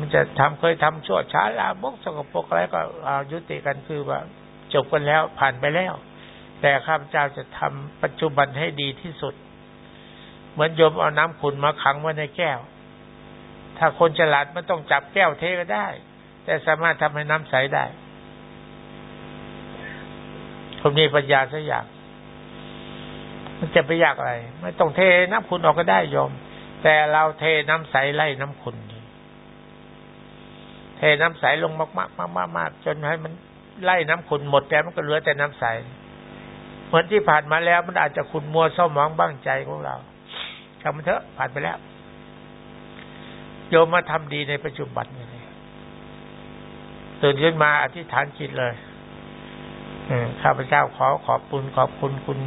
มันจะทำเคยทำชั่วช้าลาบกสกปรกอะไรก็เอายุติกันคือว่า จบกันแล้วผ่านไปแล้ว แต่ข้าพเจ้าจะทำปัจจุบันให้ดีที่สุด เหมือนโยมเอาน้ำขุนมาขังไว้ในแก้ว ถ้าคนฉลาดมันต้องจับแก้วเทก็ได้ แต่สามารถทำให้น้ำใสได้ผมมีปัญญาสักอย่าง มันจะไปยากอะไร ไม่ต้องเทน้ำคุณออกก็ได้ยอมแต่เราเทน้ำใสไล่น้ำคุณเทน้ำใสลงมากๆมากๆจนให้มันไล่น้ำขุนหมดแต่มันก็เหลือแต่น้ำใส เหมือนที่ผ่านมาแล้วมันอาจจะขุนมัวเศร้าหมองบ้างใจของเราทำมันเถอะผ่านไปแล้ว โยมมาทำดีในปัจจุบันเลยตื่นขึ้นมาอธิษฐานจิตเลยข้าพเจ้าขอขอบคุณขอบคุณคุณ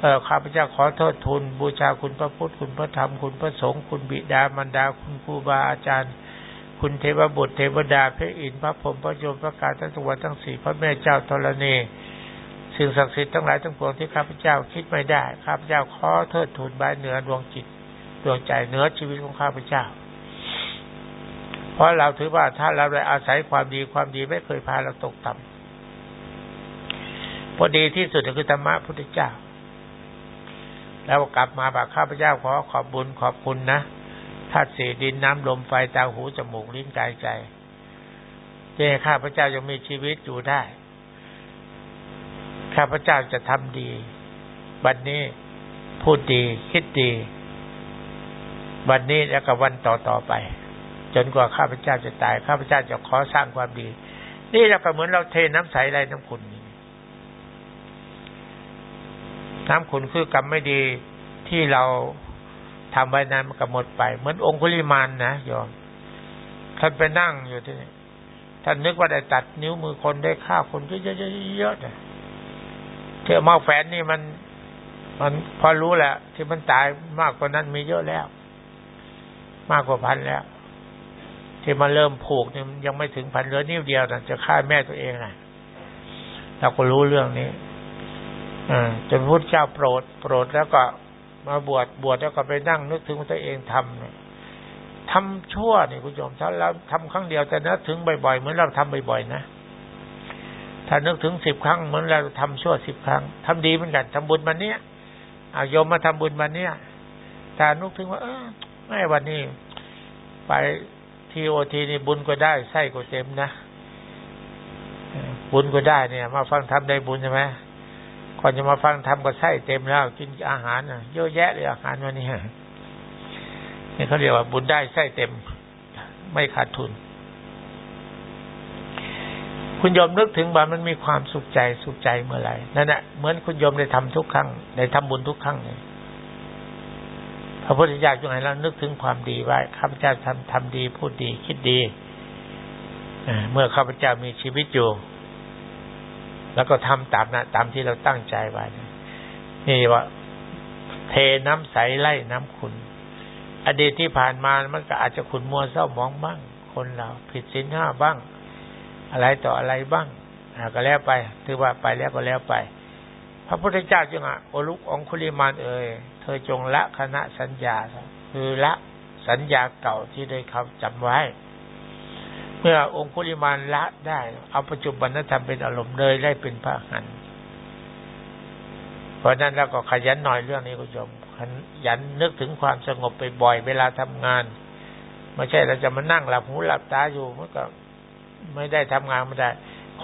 เออข้าพเจ้าขอโทษทุน บูชาคุณพระพุทธคุณพระธรรมคุณพระสงฆ์คุณบิดามารดาคุณครูบาอาจารย์ คุณเทวบุตรเทวดาพระอินทร์พระพรหมพระโยมพระกาทั้งตัวทั้งสี่พระแม่เจ้าธรณีสิ่งศักดิ์สิทธิ์ทั้งหลายทั้งปวงที่ข้าพเจ้าคิดไม่ได้ข้าพเจ้าขอเทิดทูนบายเหนือดวงจิตดวงใจเหนือชีวิตของข้าพเจ้า เพราะเราถือว่าถ้าเราได้อาศัยความดีความดีไม่เคยพาเราตกต่ำพอดีที่สุดก็คือธรรมะพุทธเจ้า แล้วกลับมาบอกข้าพเจ้าขอขอบบุญขอบคุณนะธาตุสี่ดินน้ำลมไฟตาหูจมูกลิ้นกายใจเจ้ข้าพเจ้ายังมีชีวิตอยู่ได้ ข้าพเจ้าจะทำดีบัดนนี้พูดดี คิดดีบันนี้แล้วก็วันต่อต่อไป จนกว่าข้าพเจ้าจะตาย ข้าพเจ้าจะขอสร้างความดี นี่เราก็เหมือนเราเทน้ำใสไรน้ำขุน น้ำขุนคือกรรมไม่ดีที่เราทำไว้นั้นมันก็หมดไป เหมือนองคุลิมานนะโยมท่านไปนั่งอยู่ที่นี่ท่านนึกว่าได้ตัดนิ้วมือคนได้ฆ่าคนเยอะๆๆๆเที่ยวมาแฝนนี่มัน มันพอรู้แหละที่มันตายมากกว่านั้นมีเยอะแล้ว มากกว่าพันแล้ว ที่มาเริ่มผูกเนี่ยยังไม่ถึงพันเหลือนิ้วเดียวนะจะฆ่าแม่ตัวเองนะเราก็รู้เรื่องนี้ จนพุทธเจ้าโปรด โปรดแล้วก็มาบวชบวชแล้วก็ไปนั่งนึกถึงตัวเองทำเนี่ยทำชั่วนี่คุณโยมถ้าเราทำครั้งเดียวแต่นึกถึงบ่อยๆเหมือนเราทำบ่อยๆนะถ้านึกถึงสิบครั้งเหมือนเราทำชั่วสิบครั้งทำดีเหมือนกันทำบุญมันเนี้ยอาโยมมาทำบุญมันเนี้ยถ้านึกถึงว่า เออไม่วันนี้ ไปทีโอทีนี่บุญก็ได้ไส้ก็เต็มนะบุญก็ได้เนี่ย มาฟังทำได้บุญใช่ไหม ก่อนจะมาฟังทำก็ไส้เต็มแล้ว กินอาหารเยอะแยะเลยอาหารวันนี้นี่เขาเรียกว่าบุญได้ไส้เต็ม ไม่ขาดทุน คุณยมนึกถึงว่ามันมีความสุขใจสุขใจเมื่อไหร่นั่นแหละเหมือนคุณยมได้ทำทุกครั้งได้ทำบุญทุกครั้งเลยพระพุทธเจ้าจงให้เรานึกถึงความดีไว้ข้าพเจ้าทำทำดีพูดดีคิดดีเมื่อข้าพเจ้ามีชีวิตอยู่ แล้วก็ทำตามนะตามที่เราตั้งใจไว้นี่ว่า เทน้ำใสไล่น้ำขุนอดีตที่ผ่านมามันก็อาจจะขุนมัวเศร้ามองบ้าง คนเรา ผิดศีลห้าบ้าง อะไรต่ออะไรบ้างก็แล้วไป ถือว่าไปแล้วก็แล้วไป พระพุทธเจ้าจึงอะโอลุกองคุลิมานเอ่ยเธอจงละคณะสัญญาคือละสัญญาเก่าที่ได้เขาจำไว้ มื่อองคุลิมานละได้ เอาปัจจุบันธรรมเป็นอารมณ์เลยได้เป็นพระหันเพราะนั้นเราก็ขยันหน่อยเรื่องนี้คุณผู้ชมขยันนึกถึงความสงบไปบ่อยเวลาทำงานไม่ใช่เราจะมานั่งหลับหูหลับตาอยู่มันก็ไม่ได้ทำงานไม่ได้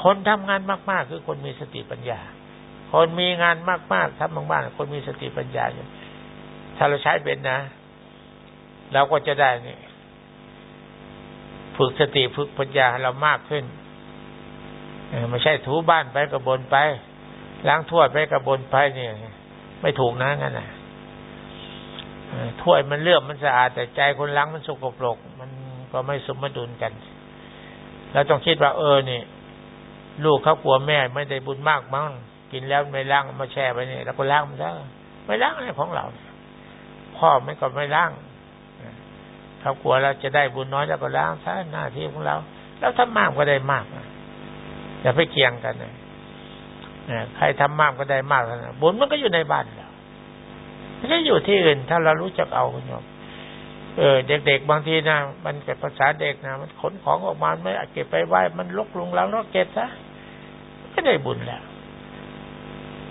คนทำงานมากๆ คือคนมีสติปัญญา คนมีงานมากๆทำบ้านๆคนมีสติปัญญาอยู่ถ้าเราใช้เป็นนะเราก็จะได้นี่ ฝึกสติฝึกปัญญาเรามากขึ้นไม่ใช่ถูบ้านไปกระบนไป ล้างถ้วยไปกระบนไปเนี่ย ไม่ถูกนะงั้นนะถ้วยมันเลื่อมมันสะอาดแต่ใจคนล้างมันสกปรก มันก็ไม่สมดุลกันเราต้องคิดว่าเออนี่ลูกเขากลัวแม่ไม่ได้บุญมากมั้งกินแล้วไม่ล้างมาแช่ไปนี่แล้วก็ล้างมันซะไม่ล้างอะไรของเรา พ่อไม่ก็ไม่ล้าง เขากลัวเราจะได้บุญน้อยแล้วก็ล้างซะหน้าที่ของเรา แล้วทำมากก็ได้มากอย่าไปเกี่ยงกันนะใครทำมากก็ได้มากนะบุญมันก็อยู่ในบ้านไม่ใช่อยู่ที่อื่น ถ้าเรารู้จักเอาคุณโยมเออเด็กๆบางทีนะมันเกิดภาษาเด็กนะมันขนของออกมาไม่เก็บไปไหว้มันลกลุงแล้วเราเก็บซะก็ได้บุญแล้ว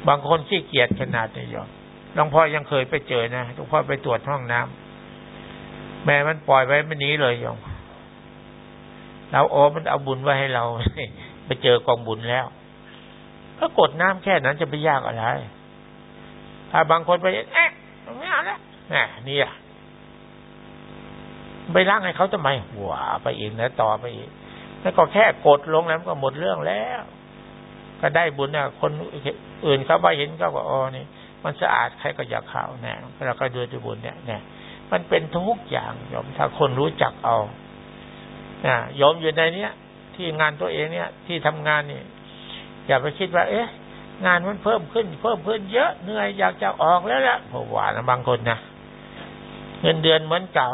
บางคนขี้เกียจขนาดนี้โยมหลวงพ่อยังเคยไปเจอนะหลวงพ่อไปตรวจห้องน้ำ แม่มันปล่อยไว้ไม่นี้เลยโยมเราโอ้มันเอาบุญไว้ให้เราไปเจอกองบุญแล้วก็กดน้ำแค่นั้นจะไปยากอะไร ถ้าบางคนไปเอ๊ะไม่เอาแล้วนี่นี่อะไปล้างให้เขาทำไมหัวไปอีกนะต่อไปอีกแล้วก็แค่กดลงแล้วก็หมดเรื่องแล้ว ก็ได้บุญเนี่ยคนอื่นเขาไปเห็นก็บอกอ๋อนี่ มันสะอาดใครก็อยากข่าวแน่เราก็ดูด้วยบุญเนี่ยเนี่ย มันเป็นทุกอย่างยอมถ้าคนรู้จักเอานะยอมอยู่ในเนี้ยที่งานตัวเองเนี่ย ที่ทำงานนี่อย่าไปคิดว่า เอ๊ะ งานมันเพิ่มขึ้น เพิ่มขึ้นเยอะเหนื่อยอยากจะออกแล้วละผมว่านะบางคนนะเงินเดือนเหมือนเก่า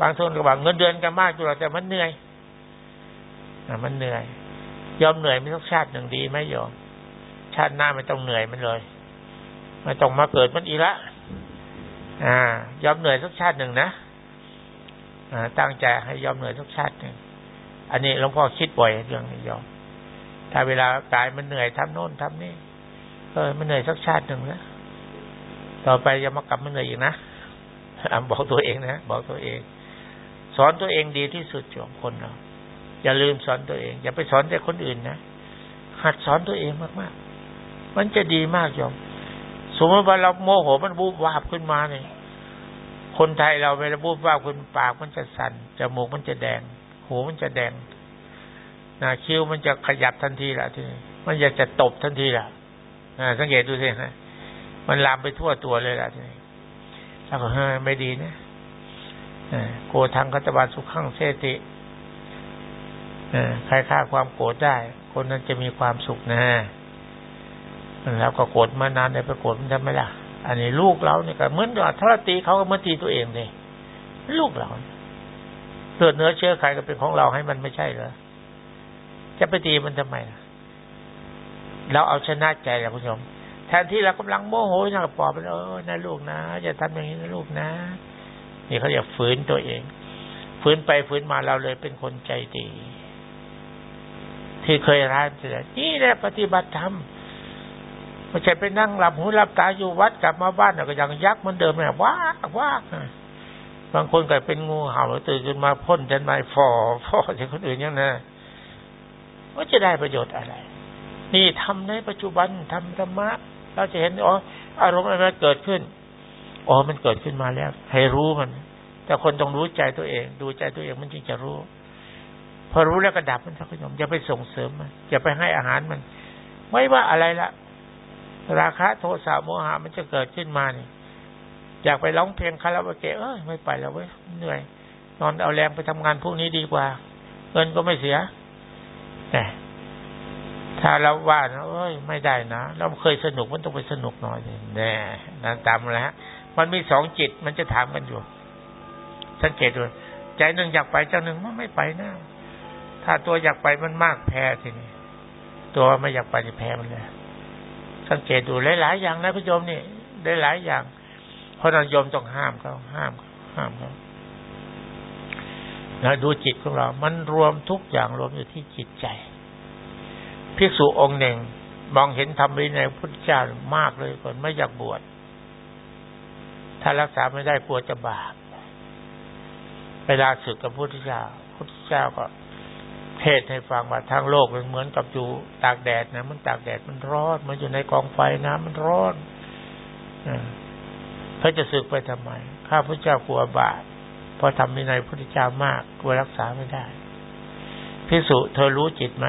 บางคนก็บอกเงินเดือนกันมากอยู่แต่มันเหนื่อยนะมันเหนื่อยยอมเหนื่อยไม่ต้องชาติหนึ่งดีไหมยอมชาติหน้าไม่ต้องเหนื่อยมันเลยไม่ต้องมาเกิดมันอีละ อ่ายอมเหนื่อยสักชาติหนึ่งนะอ่าตั้งใจให้ยอมเหนื่อยสักชาติหนึ่งอันนี้หลวงพ่อคิดบ่อยเรื่องนี้ยอม ถ้าเวลากายมันเหนื่อยทำโน่นทำนี่เออมันเหนื่อยสักชาติหนึ่งนะต่อไปอย่ามากลับมันเหนื่อยอีกนะอบอกตัวเองนะบอกตัวเอง สอนตัวเองดีที่สุดของคนเราอย่าลืมสอนตัวเอง อย่าไปสอนแต่คนอื่นนะหัดสอนตัวเองมากๆ มันจะดีมากยอม สมมติว่าเราโมโหมันบูบวาบขึ้นมาเนี่ยคนไทยเราเวลาบูบวาบขึ้นปากมันจะสั่นจมูกมันจะแดง หูมันจะแดงนะคิ้วมันจะขยับทันทีละทีนี้มันอยากจะตบทันทีละนะสังเกตดูสิฮะมันลามไปทั่วตัวเลยละทีนี้แล้วก็เฮ้ยไม่ดีนะโกทังคัตบาสุขังเสติใครฆ่าความโกรธได้ คนนั้นจะมีความสุขนะ แล้วก็โกรธมานานได้ปโกรธมันทำไมล่ะ อันนี้ลูกเราเนี่ยก็เหมือนกับถ้าตีเขาก็เหมือนตีตัวเองเลยลูกเราเกิดเนื้อเชื้อใครก็เป็นของเราให้มันไม่ใช่เหรอจะไปตีมันทำไมล่ะเราเอาชนะใจแหละคุณผู้ชม แทนที่เรากำลังโมโหนะปอบไปเออนะลูกนะอย่าทำอย่างนี้นะลูกนะ นี่เขาอยากฝืนตัวเอง ฝืนไปฝืนมาเราเลยเป็นคนใจดี ที่เคยร้านเสียนี่แหละปฏิบัติธรรม ไม่ใช่ไปนั่งหลับหูหลับตาอยู่วัดกลับมาบ้านก็ยังยักษ์เหมือนเดิมเลยว้าว้าบางคนก็เป็นงูเห่าตื่นขึ้นมาพ่นฉันไม้ฟอฟอจากคนอื่นยังนะว่าจะได้ประโยชน์อะไร นี่ทำในปัจจุบันทำธรรมะ เราจะเห็นอ๋ออารมณ์อะไรเกิดขึ้นอ๋อมันเกิดขึ้นมาแล้ว ให้รู้มัน แต่คนต้องรู้ใจตัวเอง ดูใจตัวเองมันจึงจะรู้ พอรู้แล้วก็ดับมันท่านผู้ชมอย่าไปส่งเสริมมันอย่าไปให้อาหารมัน ไม่ว่าอะไรละ ราคะโทสะโมหะมันจะเกิดขึ้นมาเนี่ยอยากไปร้องเพลงคาราโอเกะเอ้ยไม่ไปแล้วเว้ยเหนื่อย นอนเอาแรงไปทำงานพวกนี้ดีกว่าเงินก็ไม่เสียแต่ถ้าเราว่านะเอ้ยไม่ได้นะเราเคยสนุกมันต้องไปสนุกหน่อยแน่นั่นตามแล้วมันมีสองจิตมันจะถามกันอยู่ สังเกตดูใจหนึ่งอยากไปเจ้าหนึ่งมันไม่ไปนะถ้าตัวอยากไปมันมากแพ้ทีนี้ตัวไม่อยากไปจะแพ้มันเลย สังเกตดูหลายๆอย่างนะพี่โยมนี่ได้หลายอย่าง เพราะเราโยมต้องห้ามเขาห้ามห้ามเขาแล้วดูจิตของเรา มันรวมทุกอย่างรวมอยู่ที่จิตใจภิกษุองค์หนึ่ง มองเห็นธรรมวินัยพุทธเจ้ามากเลยก่อนไม่อยากบวชถ้ารักษาไม่ได้กลัวจะบาปเวลาศึกกับพุทธเจ้าพุทธเจ้าก็ เทศให้ฟังว่าทางโลกมันเหมือนกับอยู่ตากแดดนะมันตากแดดมันร้อนมันอยู่ในกองไฟนะมันร้อนพระจะศึกไปทำไมข้าพระเจ้ากลัวบาปเพราะทำในในพุทธเจ้ามากกลัวรักษาไม่ได้พิสุเธอรู้จิตไหม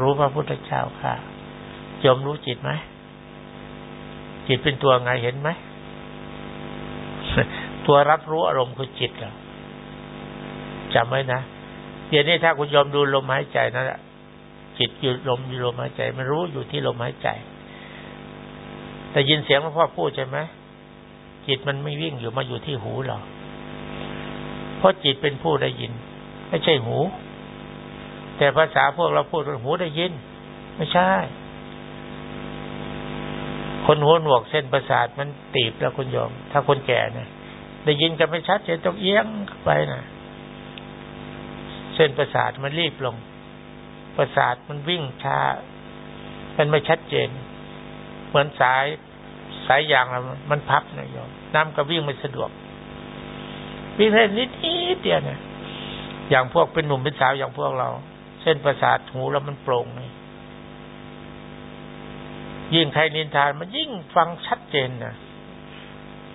รู้พระพุทธเจ้าค่ะยมรู้จิตไหมจิตเป็นตัวไงเห็นไหมตัวรับรู้อารมณ์คือจิตเหรอจำไว้นะ เดี๋ยวนี้ถ้าคุณยอมดูลมหายใจนั่นแหละจิตอยู่ลมอยู่ลมหายใจมันรู้อยู่ที่ลมหายใจ แต่ยินเสียงหลวงพ่อพูดใช่ไหมจิตมันไม่วิ่งอยู่มาอยู่ที่หูเราเพราะจิตเป็นผู้ได้ยิน ไม่ใช่หู แต่ภาษาพวกเราพูดหูได้ยิน ไม่ใช่ คนหัวหนวกเส้นประสาทมันตีบแล้วคุณยอม ถ้าคนแก่เนี่ยได้ยินกันไม่ชัดจะต้องเอียงไปนะ ส้นประสาทมันรีบลง ประสาทมันวิ่งช้า มันไม่ชัดเจน เหมือนสายสายยางมันพับนะโยมน้ำก็วิ่งไม่สะดวก วิ่งแค่นิดนิดเดียวนะอย่างพวกเป็นหนุ่มเป็นสาวอย่างพวกเรา เส้นประสาทหูแล้วมันโปร่งยิ่งใครนินทานมันยิ่งฟังชัดเจนนะ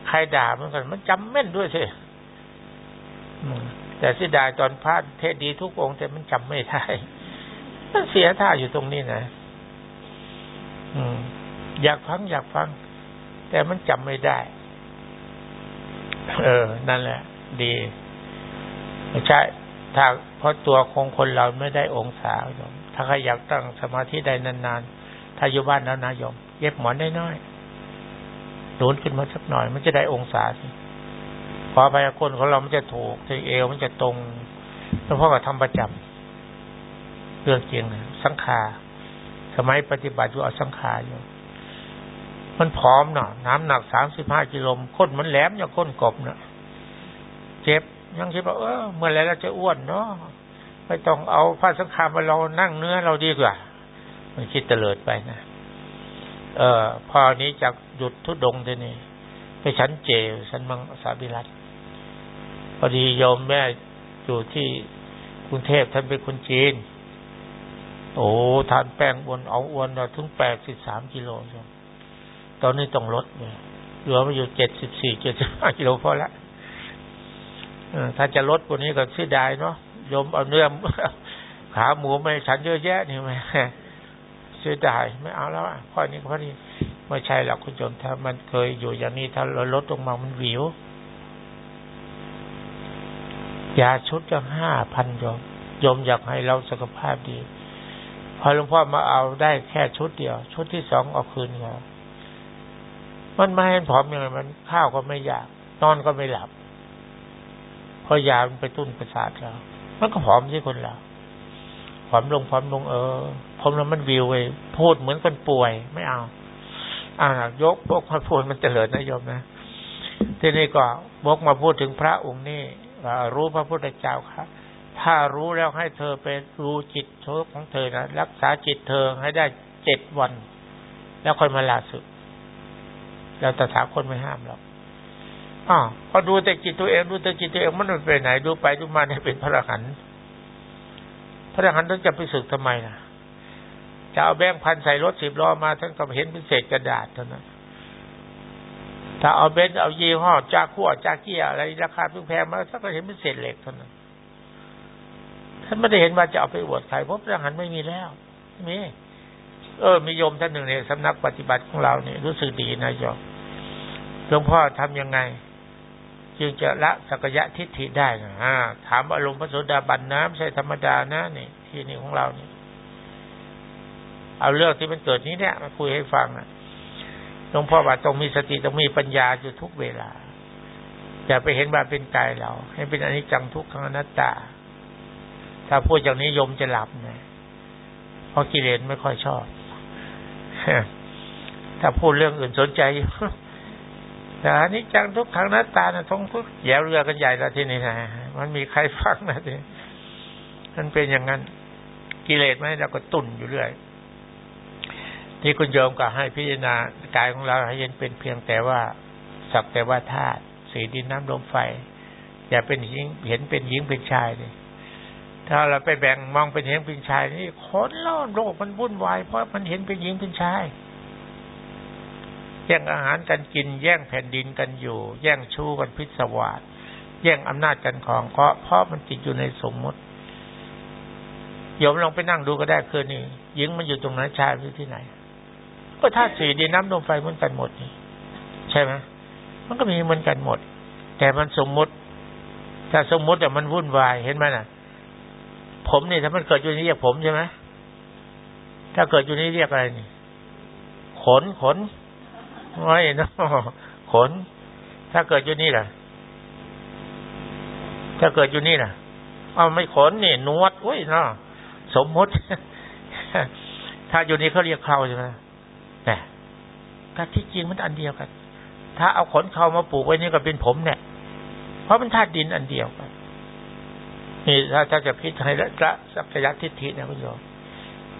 ใครด่ามือนกันมันจำแม่นด้วยสิ แต่เสียดายตอนพระเทศดีทุกองค์แต่มันจำไม่ได้มันเสียท่าอยู่ตรงนี้นะอืม อยากฟังอยากฟัง แต่มันจำไม่ได้ เออ นั่นแหละ ดีไม่ใช่ถ้าเพราะตัวคงคนเราไม่ได้องศาโยม ถ้าใครอยากตั้งสมาธิได้นานๆ ถ้าอยู่บ้านแล้วนะโยม เย็บหมอนได้น้อยหนุนขึ้นมาสักหน่อย มันจะได้องศาสิ พอพยากรณ์ของเรามันจะถูกที่เอวมันจะตรงแล้วพ่อก็ทำประจำเรื่องจริงสังขาสมัยปฏิบัติอยู่เอาสังขาอยู่ มันผอมเนาะน้ำหนักสามสิบห้ากิโลข้นมันแหลมอย่างข้นกบเนาะเจ็บยังคิดว่าเออเมื่อไรเราจะอ้วนเนาะไม่ต้องเอาผ้าสังขารมาเรานั่งเนื้อเราดีกว่า มันคิดเตลิดไปนะเออ พอนี้จากหยุดทุดงเดี๋ยวนี้ไปชั้นเจชั้นมังสาบิรัต พอดีโยมแม่อยู่ที่กรุงเทพท่านเป็นคนจีน โอ้ทานแป้งบนเอาอ้วนเราถึงแปดสิบสามกิโลตอนนี้ต้องลดเลยหลือมาอยู่เจ็ดสิบสี่เจ็ดสิบห้ากิโลพอละถ้าจะลดกว่านี้ก็เสียดายเนาะโยมเอาเนื้อขาหมูไม่ฉันเยอะแยะนี่ไหมเสียดายไม่เอาแล้วข้อนี้ข้อนี้ไม่ใช่หรอกคุณโยมถ้ามันเคยอยู่อย่างนี้ถ้าเราลดลงมามันวิว ยาชุดจะห้าพันยมโยมอยากให้เราสุขภาพดี พอหลวงพ่อมาเอาได้แค่ชุดเดียว ชุดที่สองเอาคืนเขามันไม่ให้ผอมยังไงมันข้าวก็ไม่อยากนอนก็ไม่หลับพอยามันไปตุ้นประสาทเรามันก็ผอมที่คนเราผอมลงผอมลงเออผอมแล้วมันวิวไปพูดเหมือนคนป่วย ไม่เอาอ่ายกพวกมาพูดมันเจริญนะโยมนะทีนี้ก็บกมาพูดถึงพระองค์นี้ รู้พระพุทธเจ้าครับถ้ารู้แล้วให้เธอไปรู้จิตเธอของเธอนะรักษาจิตเธอให้ได้เจ็ดวัน แล้วค่อยมาลาสึกเราตถาคนไม่ห้ามหรอกอ๋อพอดูแต่จิตตัวเองดูแต่จิตตัวเองมันไปไหนดูไปดูมาเนี่ยเป็นพระอรหันต์พระอรหันต์ต้องจะไปสึกทำไมนะจะเอาแบงค์พันใส่รถสิบล้อมาท่านก็เห็นเป็นเศษกระดาษเท่านั้น ถ้าเอาเบนซ์เอายี่ห้อจากขั้วจากเกียอะไรราคาแพงมาสักก็เห็นเป็นเศษเหล็กเท่านั้นท่านไม่ได้เห็นว่าจะเอาไปอวดใครเพราะพระหันไม่มีแล้วมีเออมีโยมท่านหนึ่งในสำนักปฏิบัติของเราเนี่ยรู้สึกดีนะโยมหลวงพ่อทํำยังไง จึงจะละสักยะทิฏฐิได้นะถามอารมณ์พระโสดาบันน้ำใช่ธรรมดานะนี่ที่นี่ของเราเนี่ยเอาเรื่องที่มันเกิดนี้เนี่ยมาคุยให้ฟังนะ ลวงพ่อว่าต้องมีสติต้องมีปัญญาอยู่ทุกเวลา อย่าไปเห็นว่าเป็นกายเรา ให้เป็นอนิจจังทุกขังอนัตตา ถ้าพูดอย่างนี้ยมจะหลับนะเพราะกิเลสไม่ค่อยชอบถ้าพูดเรื่องอื่นสนใจอยู่แต่อนนี้จังทุกขังอนัตตานะทงทุกแย่เรือกันใหญ่แล้วที่นี่นะมันมีใครฟังนะทีมันเป็นอย่างนั้น กิเลสไหมเราก็ตุ่นอยู่เรื่อย ที่คุณโยมก็ให้พิจารณากายของเราให้เห็นเป็นเพียงแต่ว่าสักแต่ว่าธาตุสีดินน้ำลมไฟ อย่าเป็นหญิงเห็นเป็นหญิงเป็นชายเลยถ้าเราไปแบ่งมองเป็นเห็นเป็นชายนี่คนโลกโลกมันวุ่นวายเพราะมันเห็นเป็นหญิงเป็นชายแย่งอาหารกันกิน แย่งแผ่นดินกันอยู่ แย่งชู้กันพิศวาสแย่งอำนาจกันของเพราะเพราะมันติดอยู่ในสมมติโยมลองไปนั่งดูก็ได้คืนนี้หญิงมันอยู่ตรงไหนชายอยู่ที่ไหน ก็ธาตุสี่ดินน้ำลมไฟเหมือนกันหมดนี่ใช่ไหมมันก็มีเหมือนกันหมด แต่มันสมมติ ถ้าสมมติแต่มันวุ่นวายเห็นไหมน่ะ ผมนี่ถ้ามันเกิดอยู่นี่เรียกผมใช่ไหมถ้าเกิดอยู่นี่เรียกอะไรนี่ขนขนไม่เนาะขน ถ้าเกิดอยู่นี่ล่ะ ถ้าเกิดอยู่นี่ล่ะเอาไม่ขนนี่นวดอุ้ยเนาะสมมติ ถ้าอยู่นี่เขาเรียกเขาใช่ไหม แต่ถ้าที่จริงมันอันเดียวกัน ถ้าเอาขนเขามาปลูกไว้นี่ก็เป็นผมเนี่ย เพราะมันธาตุดินอันเดียวกันนี่ถ้าถ้าจะพิจารณาละสักยะทิฏฐินะคุณโยม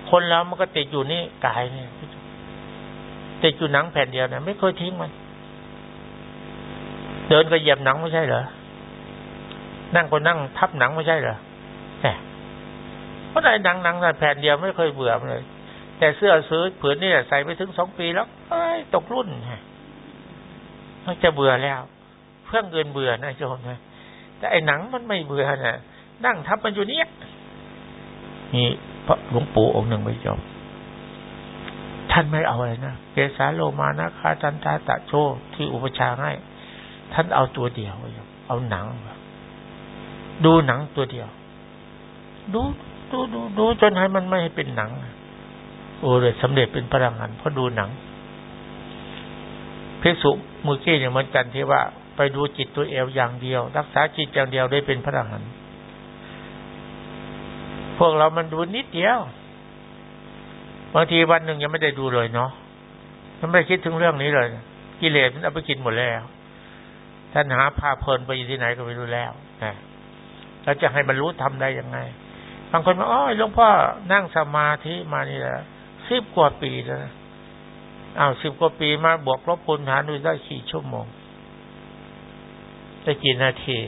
คนเรามันก็ติดอยู่นี่กายเนี่ยติดอยู่หนังแผ่นเดียวนะไม่เคยทิ้งมัน เดินก็เหยียบหนังไม่ใช่เหรอนั่งก็นั่งทับหนังไม่ใช่เหรอแหมเพราะอะไรหนังหนังแผ่นเดียวไม่เคยเบื่อเลย แต่เสื้อซื้อผืนนี่ใส่ไปถึงสองปีแล้วตกรุ่นมันจะเบื่อแล้ว เพื่องเกินเบื่อนะโยมนะแต่ไอ้หนังมันไม่เบื่อนะ่ะ นั่งทับมันอยู่เนี้ยนี่พระหลวงปู่องค์หนึ่งไปจบท่านไม่เอาอะไรนะเกสาโลมานะคาตันตาตะโชที่อุปชาให้ท่านเอาตัวเดียวเอาหนัง ดูหนังตัวเดียว ดูดูดูดูจนให้มันไม่ให้เป็นหนังโอ้เลยสำเร็จเป็นพระงันเพราะดูหนังพิสุมือกี้เนี่ยเหมือนกันที่ว่าไปดูจิตตัวเอวอย่างเดียว รักษาจิตอย่างเดียวได้เป็นพระงันพวกเรามันดูนิดเดียวบางทีวันหนึ่งยังไม่ได้ดูเลยเนาะยังไม่ได้คิดถึงเรื่องนี้เลย กิเลสมันเอาไปกินหมดแล้วท่านหาพาเพลินไปอยู่ที่ไหนก็ไม่รู้แล้วนะแล้วจะให้บรรลุทำได้ยังไงบางคนบอกอ๋อหลวงพ่อนั่งสมาธิมานี่แหละ สิบกว่าปีแล้วนะอ้าวสิบกว่าปีมาบวกลบคูณหารดูได้กี่ชั่วโมงได้กี่นาที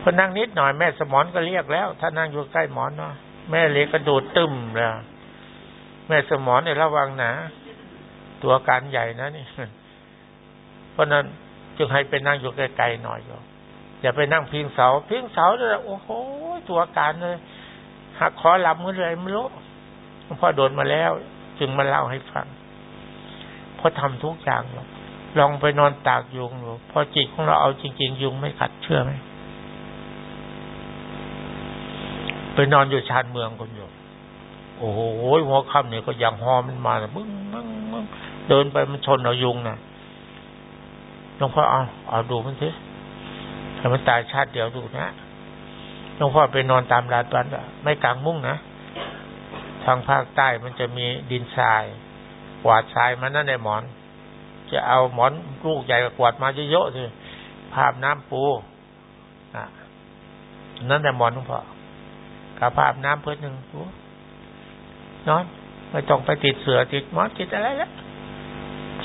พอนั่งนิดหน่อยแม่สมอนก็เรียกแล้ว ถ้านั่งอยู่ใกล้หมอนเนาะแม่เล็กกระโดดตึมแล้วแม่สมอนเนี่ยระวังนะตัวการใหญ่นะนี่เพราะนั้นจึงให้ไปนั่งอยู่ไกลๆหน่อยอย่าไปนั่งพิงเสาพิงเสาเลยโอ้โหตัวการเลยหักคอหลับมือเลยไม่รู้ หลวงพ่อโดนมาแล้ว จึงมาเล่าให้ฟังเพราะทำทุกอย่างหรอกลองไปนอนตากยุงหรอพอจิตของเราเอาจริง ๆ ยุงไม่ขัดเชื่อไหมไปนอนอยู่ชานเมืองคนอยู่โอ้โหหัวค่ำเนี่ยก็ยังหอมันมามึงมึงมึงเดินไปมันชนเอายุงนะหลวงพ่อเอาเอาดูมันสิถ้ามันตายชาติเดียวดูนะหลวงพ่อไปนอนตามลานตอนไม่กลางมุ้งนะ ทางภาคใต้มันจะมีดินทราย กวาดทรายมันนั่นในหมอน จะเอาหมอนลูกใหญ่กวาดมาเยอะๆสิภาพน้ำปูอะนั่นในหมอนหลวงพ่อกับภาพน้ำเพื่อหนึ่งนอนไม่ต้องไปติดเสือติดมอสติดอะไรแล้ว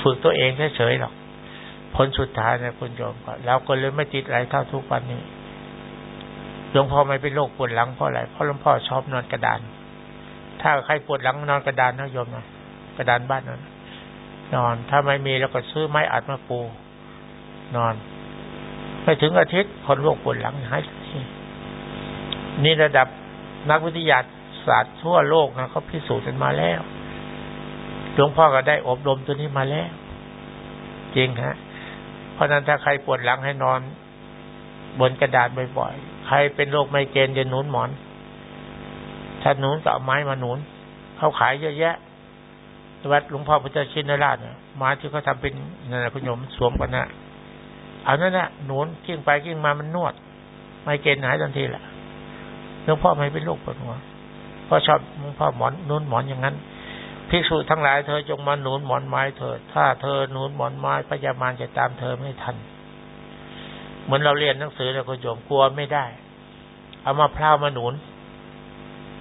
ฝึกตัวเองเฉยๆหรอกผลสุดท้ายนี่ยคุณโยมก็เราก็เลยไม่ติดอะไรเท่าทุกวันนี้หลวงพ่อไม่เป็นโรคปวดหลังเพราะอะไรเพราะหลวงพ่อชอบนอนกระดาน ถ้าใครปวดหลังนอนกระดานนะโยมนะกระดานบ้านนั้นนอน ถ้าไม่มีแล้วก็ซื้อไม้อัดมาปู นอนไม่ถึงอาทิตย์คนโรคปวดหลังหายทีนี่ระดับนักวิทยาศาสตร์ทั่วโลกนะเขาพิสูจน์กันมาแล้วหลวงพ่อก็ได้อบรมตัวนี้มาแล้ว จริงฮะ เพราะนั้นถ้าใครปวดหลังให้นอน บนกระดาษบ่อยๆ ใครเป็นโรคไมเกรนจะหนุนหมอน ถ้าหนุนก็เอาไม้มาหนุนเขาขายเยอะแยะวัดหลวงพ่อพุทธชินราชเนี่ยไม้ที่เขาทาเป็นนั่นแหละคุณโยมสวมกันนะเอานั่นแหละหนุนกิ้งไปกิ้งมามันนวด ไม่เกรนหายทันทีแหละหลวงพ่อไม่เป็นโรคปวดหัวเพราะชอบหลวงพ่อหมอนนุนหมอนอย่างนั้นภิกษุทั้งหลายเธอจงมาหนุนหมอนไม้เถิดถ้าเธอหนุนหมอนไม้พยามารจะตามเธอไม่ทัน เหมือนเราเรียนหนังสือแล้วก็โยมกลัวไม่ได้ เอามาพร้าวมาหนุน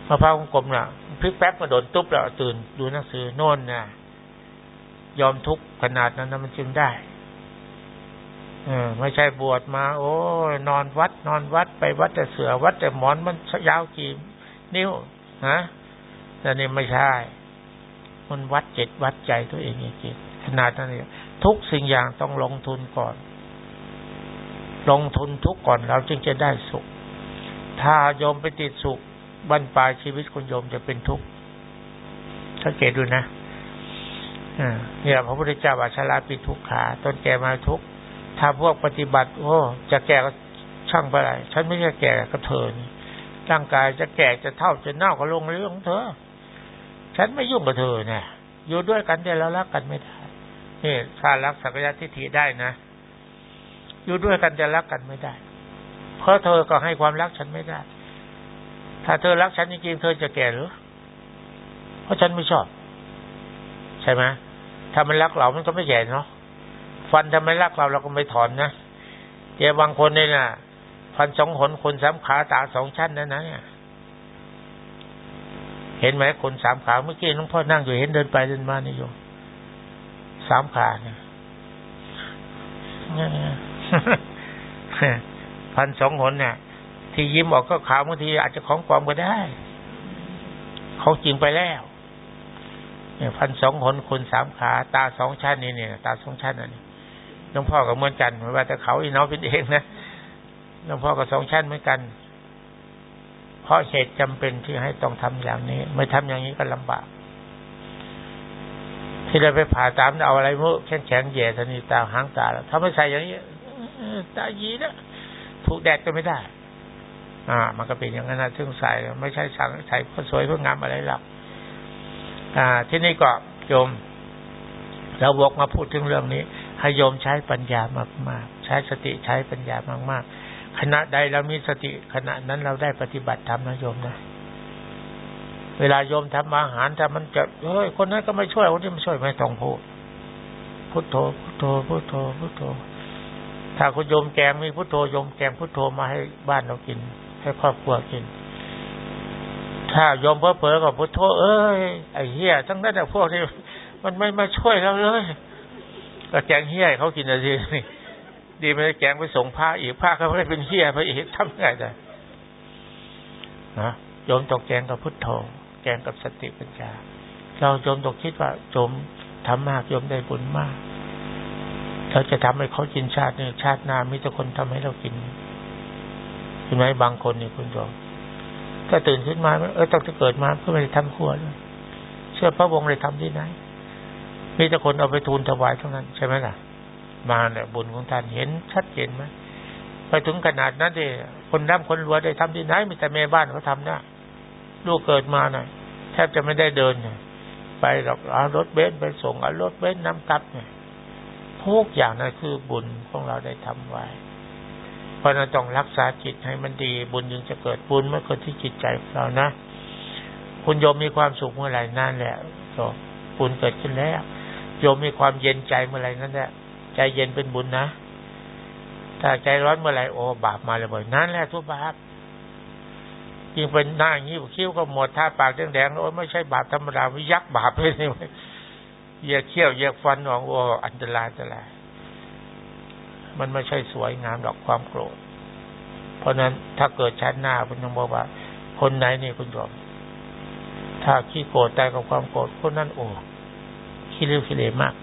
มาพร้าวกลมน่ะพลิกแป๊บมาโดนตุ๊บแล้วตื่นดูหนังสือโน่นน่ะ ยอมทุกขนาดนั้นนะมันจึงได้เออไม่ใช่บวชมา โอ้นอนวัด นอนวัดไปวัดแต่เสือวัดแต่หมอนมันยาวกี่นิ้วฮะแต่นี่ไม่ใช่ มันวัดจิตวัดใจตัวเองจริงขนาดนั้นเองทุกสิ่งอย่างต้องลงทุนก่อน ลงทุนทุกก่อนเราจึงจะได้สุข ถ้าโยมไปติดสุข บรรปลายชีวิตคนโยมจะเป็นทุกข์สังเกตดูนะเนี่ยพระพุทธเจ้าว่าชราปิทุกขาต้นแก่มาทุกข์ถ้าพวกปฏิบัติ โอ้จะแก่ก็ช่างไปไรฉันไม่ใช่แก่ก็เธอร่างกายจะแก่จะเท่าจะเน่าก็ลงเรื่องของเธอ ฉันไม่ยุ่งกับเธอเนี่ยอยู่ด้วยกันแต่เรารักกันไม่ได้นี่ถ้ารักสักยะทิฏฐิได้นะอยู่ด้วยกันจะรักกันไม่ได้ เพราะเธอก็ให้ความรักฉันไม่ได้ ถ้าเธอรักฉันจริงๆเธอจะแก่หรือ เพราะฉันไม่ชอบ ใช่ไหมถ้ามันรักเรา มันก็ไม่แก่เนาะ ฟันทำไมรักเราเราก็ไม่ถอนนะเดี๋ยวบางคนเนี่ยนะฟันสองหนคนสามขาตาสองชั้นนั่นนะเนี่ย เห็นไหมคนสามขาเมื่อกี้น้องพ่อนั่งอยู่เห็นเดินไปเดินมานี่โยมสามขาเนี่ยพันสองหนเนี่ย ที่ยิ้มออกก็ขาวบางทีอาจจะของปลอมก็ได้เขาจริงไปแล้วเนี่ยพันสองหนคนสามขา ตาสองชั้นนี่เนี่ยตาสองชั้นนี่น้องพ่อกับเหมือนกันไม่ว่าแต่เขาอีน้องเป็นเองนะน้องพ่อกับสองชั้นเหมือนกัน เพราะเหตุจำเป็นที่ให้ต้องทำอย่างนี้ ไม่ทำอย่างนี้ก็ลำบาก ที่เราไปผ่าตามเอาอะไรมุแข็งแข็งแย่ทันีตาหางตาแล้วถ้าไม่ใส่อย่างนี้ตายีนะถูกแดดก็ไม่ได้ อ่า มันก็เป็นอย่างนั้นนะซึ่งใส่ไม่ใช่สั่งใส่เพื่อสวยเพื่องามอะไรหรอกอ่า ที่นี่ก็โยมเราบอกมาพูดถึงเรื่องนี้ให้โยมใช้ปัญญามากๆ ใช้สติใช้ปัญญามากๆ ขณะใดเรามีสติขณะนั้นเราได้ปฏิบัติธรรมนะโยมนะเวลาโยมทำอาหารถ้ามันจะเฮ้ยคนนั้นก็ไม่ช่วยคนนี้ไม่ช่วยไม่ต้องพูดพุทโธพุทโธพุทโธพุทโธถ้าคุณโยมแกงมีพุทโธโยมแกงพุทโธมาให้บ้านเรากิน ให้ครอบครัวกิน ถ้าโยมเพ้อเผลอกับพุทโธเอ้ยไอ้เหี้ยทั้งนั้นแต่พวกนี้มันไม่มาช่วยเราเลยก็แกงเหี้ยเขากินอะไรนี่ดีไม่ได้แกงไปส่งผ้าอีกผ้าเขาไม่ได้เป็นเฮียไปอีกทำไงได้นะโยมตกแกงกับพุทโธแกงกับสติปัญญาเราโยมตกคิดว่าโยมทำมากโยมได้บุญมากเราจะทำให้เขากินชาตินี้ชาติหน้ามีแต่คนทำให้เรากิน เห็นไหมบางคนนี่คุณโยมถ้าตื่นขึ้นมาเออต้องจะเกิดมาก็ไม่ได้ทำครัวเลยเชื่อพระวงศ์เลยทำที่ไหนมีแต่คนเอาไปทูลถวายเท่านั้นใช่ไหมล่ะ มาเนี่ยบุญของท่านเห็นชัดเจนไหมไปถึงขนาดนั้นเลยคนร่ำคนรวยได้ทำที่ไหนมีแต่แม่บ้านเขาทำนะลูกเกิดมาน่ะแทบจะไม่ได้เดินเนี่ยไปหรอกเอารถเบนไปส่งเอารถเบนซ์นำกลับเนี่ยทุกอย่างนั่นคือบุญของเราได้ทำไว้ เพราะเราต้องรักษาจิตให้มันดี บุญยังจะเกิดบุญเมื่อเกิดที่จิตใจเรานะ คุณโยมมีความสุขเมื่อไหร่นั่นแหละก็บุญเกิดขึ้นแล้วโยมมีความเย็นใจเมื่อไหร่นั่นแหละใจเย็นเป็นบุญนะถ้าใจร้อนเมื่อไรโอ้บาปมาเลยบ่อยนั่นแหละทุกบาปยิ่งเป็นหน้าอย่างนี้คิ้วก็หมดท่าปากแดงๆโอ้ไม่ใช่บาปธรรมดาวิยักบาปเลยนี่เยียเขี้ยวเยียฟันของโอ้อันตรายอันตราย มันไม่ใช่สวยงามดอกความโกรธ เพราะนั้นถ้าเกิดชาติหน้าคุณต้องบอกว่า คนไหนนี่คุณยอมถ้าขี้โกรธตายกับความโกรธคนนั้นโอ้ขี้เลี้ยวขี้เลมาก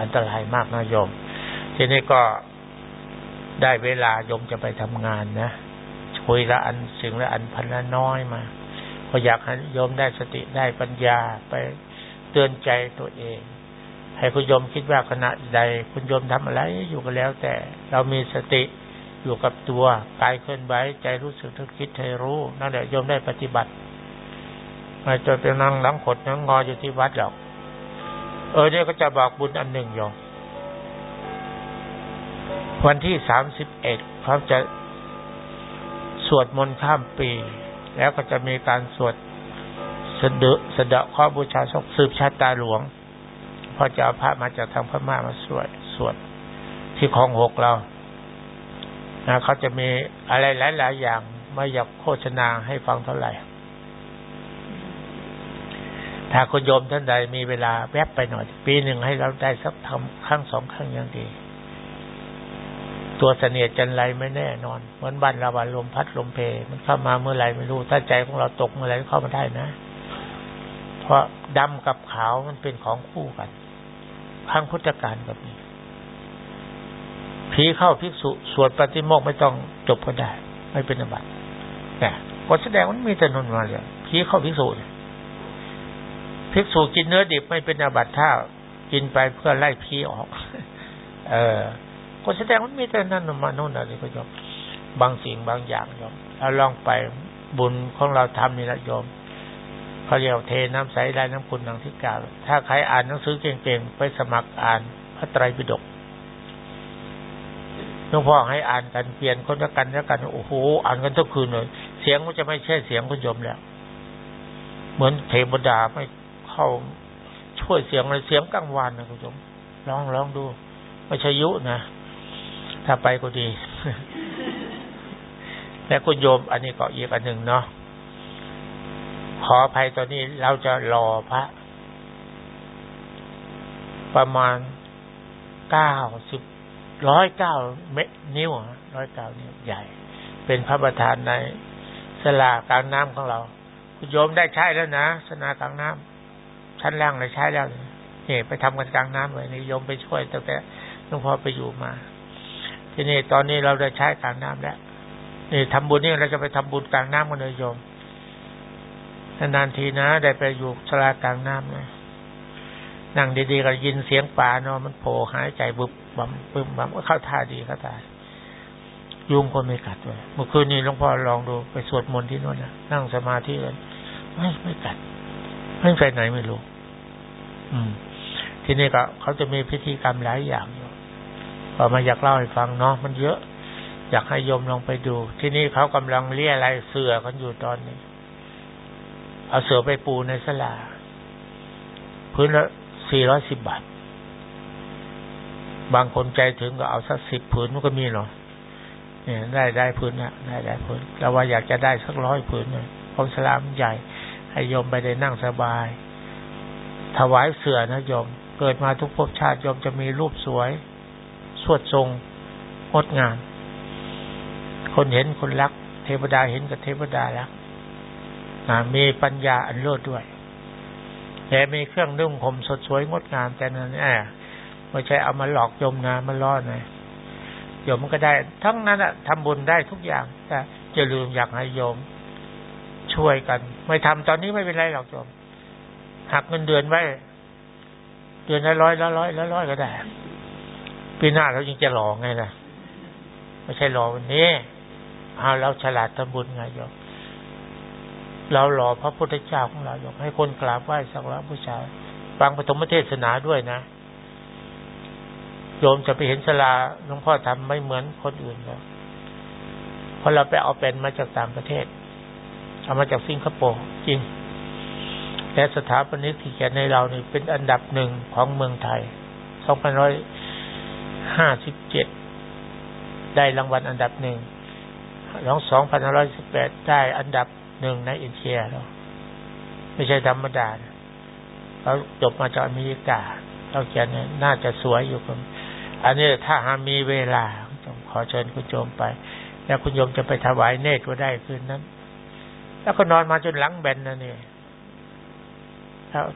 อันตรายมากนะโยม ทีนี้ก็ได้เวลาโยมจะไปทำงานนะคุยละอันสิ่งละอันพันละน้อยมาก็อยากให้โยมได้สติได้ปัญญาไปเตือนใจตัวเอง ให้คุณโยมคิดว่าขณะใดคุณโยมทำอะไรอยู่ก็แล้ว แต่เรามีสติอยู่กับตัวกายเคลื่อนไหวใจรู้สึกทุกคิดให้รู้นั่นแหละโยมได้ปฏิบัติไม่จะเป็นนั่งหลังขดนั่งงออยู่ที่วัดหรอกเออเนี่ยก็จะบอกบุญอันหนึ่งโยมวันที่สามสิบเอ็ดเขาจะสวดมนต์ข้ามปี แล้วก็จะมีการสวดสะดสะดาข้อบูชาศกสืบชาติตาหลวง พอจะเอาพระมาจากทางพม่ามาสวดสวดที่คลองหกเรานะเขาจะมีอะไรหลาย ๆ อย่างไม่อยากโฆษณาให้ฟังเท่าไหร่ ถ้าคุณโยมท่านใดมีเวลาแวบไปหน่อย ปีหนึ่งให้เราได้สักทำครั้งสองครั้งยังดี ตัวเสนียดจันไรไม่แน่นอนเหมือนบ้านเราวันลมพัดลมเพ มันเข้ามาเมื่อไรไม่รู้ ถ้าใจของเราตกเมื่อไรเข้ามาได้นะ เพราะดำกับขาวมันเป็นของคู่กัน ข้างพุทธการแบบนี้ผีเข้าภิกษุสวดปฏิโมกไม่ต้องจบก็ได้ ไม่เป็นอบัติแต่ก็แสดงมันมีแต่นนมาเลยผีเข้าภิกษุภิกษุกินเนื้อดิบไม่เป็นอบัติถ้ากินไปเพื่อไล่ผีออก เออก็แสดงมันมีแต่นั่นมาโน่นอะไรก็ยอมบางสิ่งบางอย่างยอมเราลองไปบุญของเราทำนี่ละยอม เขาเรียกเทน้ำใสได้น้ำคุณนังที่กล่าว ถ้าใครอ่านหนังสือเก่งๆ ไปสมัครอ่านพระไตรปิฎกหลวงพ่อให้อ่านกันเปลี่ยนคนละกันละกันโอ้โหอ่านกันทุกคืนเลย เสียงมันจะไม่ใช่เสียงคุณโยมแล้ว เหมือนเทวดาไม่เข้าช่วยเสียงเลยเสียงกลางวันนะคุณโยมลองลองดู ไม่ใช่ยุนะถ้าไปก็ดี และคุณโยม อันนี้ก็อีกอันหนึ่งเนาะ ขออภัยตอนนี้เราจะรอพระ ประมาณเก้าสิบร้อยเก้าเมตรนิ้วร้อยเก้านิ้วใหญ่ เป็นพระประธานในสลากลางน้ำของเรา คุณโยมได้ใช้แล้วนะสนากลางน้ำชั้นล่างเลยใช้แล้วนี่ไปทำกันกลางน้ำเลยนี่โยมไปช่วยตั้งแต่หลวงพ่อไปอยู่มา ทีนี้ตอนนี้เราได้ใช้กลางน้ำแล้วนี่ทำบุญนี่เราจะไปทำบุญกลางน้ำกันเลยโยม นานทีนะได้ไปอยู่สลากลางน้ำนะนั่งดีๆก็ยินเสียงป่าเนาะมันโผล่หายใจบึบบัมบึบบัมก็เข้าท่าดีเข้าท่ายุงก็ไม่กัดด้วยเมื่อคืนนี้หลวงพ่อลองดูไปสวดมนต์ที่นู่นนะนั่งสมาธิกันไม่ไม่กัดไม่ไปไหนไม่รู้อืม ที่นี่ก็เขาจะมีพิธีกรรมหลายอย่างอยู่ก็มาอยากเล่าให้ฟังเนาะมันเยอะ อยากให้โยมลองไปดู ที่นี่เขากำลังเลี้ยอะไรเสือกันอยู่ตอนนี้ เอาเสือไปปูในสลา พื้นละสี่ร้อยสิบบาท บางคนใจถึงก็เอาสักสิบผืนมันก็มีเนาะเนี่ยได้ได้พื้นนะได้ได้พื้นเราว่าอยากจะได้สักร้อยผืนเนี่ยพมสลามใหญ่ ให้ยมไปได้นั่งสบาย ถวายเสือนะยม เกิดมาทุกภพชาติยมจะมีรูปสวย สวดทรงงดงามคนเห็นคนรัก เทวดาเห็นกับเทวดารัก มีปัญญาอันเลิศด้วยแต่มีเครื่องนุ่งห่มสดสวยงดงามแต่นั้นแอบไม่ใช่เอามาหลอกโยมนะมันล่อนะโยมมันก็ได้ ทั้งนั้นอะทำบุญได้ทุกอย่าง แต่จะลืมอยากให้โยม ช่วยกัน ไม่ทำตอนนี้ไม่เป็นไรหรอกโยมหักเงินเดือนไว้ เดือนละร้อยละร้อยละร้อยก็ได้ปีหน้าเรายังจะหลอกไงล่ะไม่ใช่หลอกวันนี้เอาเราฉลาดทำบุญไงโยม เราหล่อพระพุทธเจ้าของเราโยมให้คนกราบไหว้สักการะบูชาฟังปฐมเทศนาด้วยนะโยมจะไปเห็นสลาหลวงพ่อทำไม่เหมือนคนอื่นแล้วเพราะเราไปเอาเป็นมาจากต่างประเทศเอามาจากสิงคโปร์จริงแต่สถาปนิกที่เขียนในเรานี่เป็นอันดับหนึ่งของเมืองไทยสองพันร้อยห้าสิบเจ็ดได้รางวัลอันดับหนึ่งรองสองพันร้อยสิบแปดได้อันดับ หนึ่งในเอเชียเราไม่ใช่ธรรมดาเขาจบมาจากอเมริกาเราเขียนน่าจะสวยอยู่คนอันนี้ถ้าหามีเวลาขอเชิญคุณโยมไป แล้วคุณโยมจะไปถวายเนตรก็ได้คืนนั้น แล้วก็นอนมาจนหลังแบนนะเนี่ย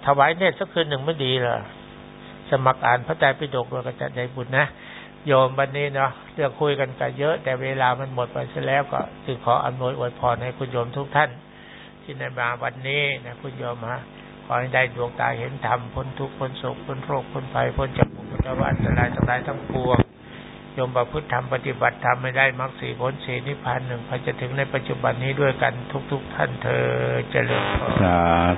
ถวายเนตรสักคืนหนึ่งไม่ดีเหรอสมัครอ่านพระไตรปิฎกด้วยก็จะได้บุญนะ โยมวันนี้เนาะเรื่องคุยกันก็เยอะ แต่เวลามันหมดไปซะแล้วก็จึงขออำนวยอวยพรให้คุณโยมทุกท่าน ที่ในมาวันนี้นะคุณโยมฮะขอให้ได้ดวงตาเห็นธรรมพ้นทุกข์พ้นโศกพ้นโรคพ้นภัยพ้นจากอุปสรรคอันตรายทั้งหลายทั้งปวงโยมประพฤติธรรมปฏิบัติธรรมไม่ได้มรรคสีผลสีนิพพานหนึ่งพอจะถึงในปัจจุบันนี้ด้วยกันทุก ๆท่านเธอเจริญพร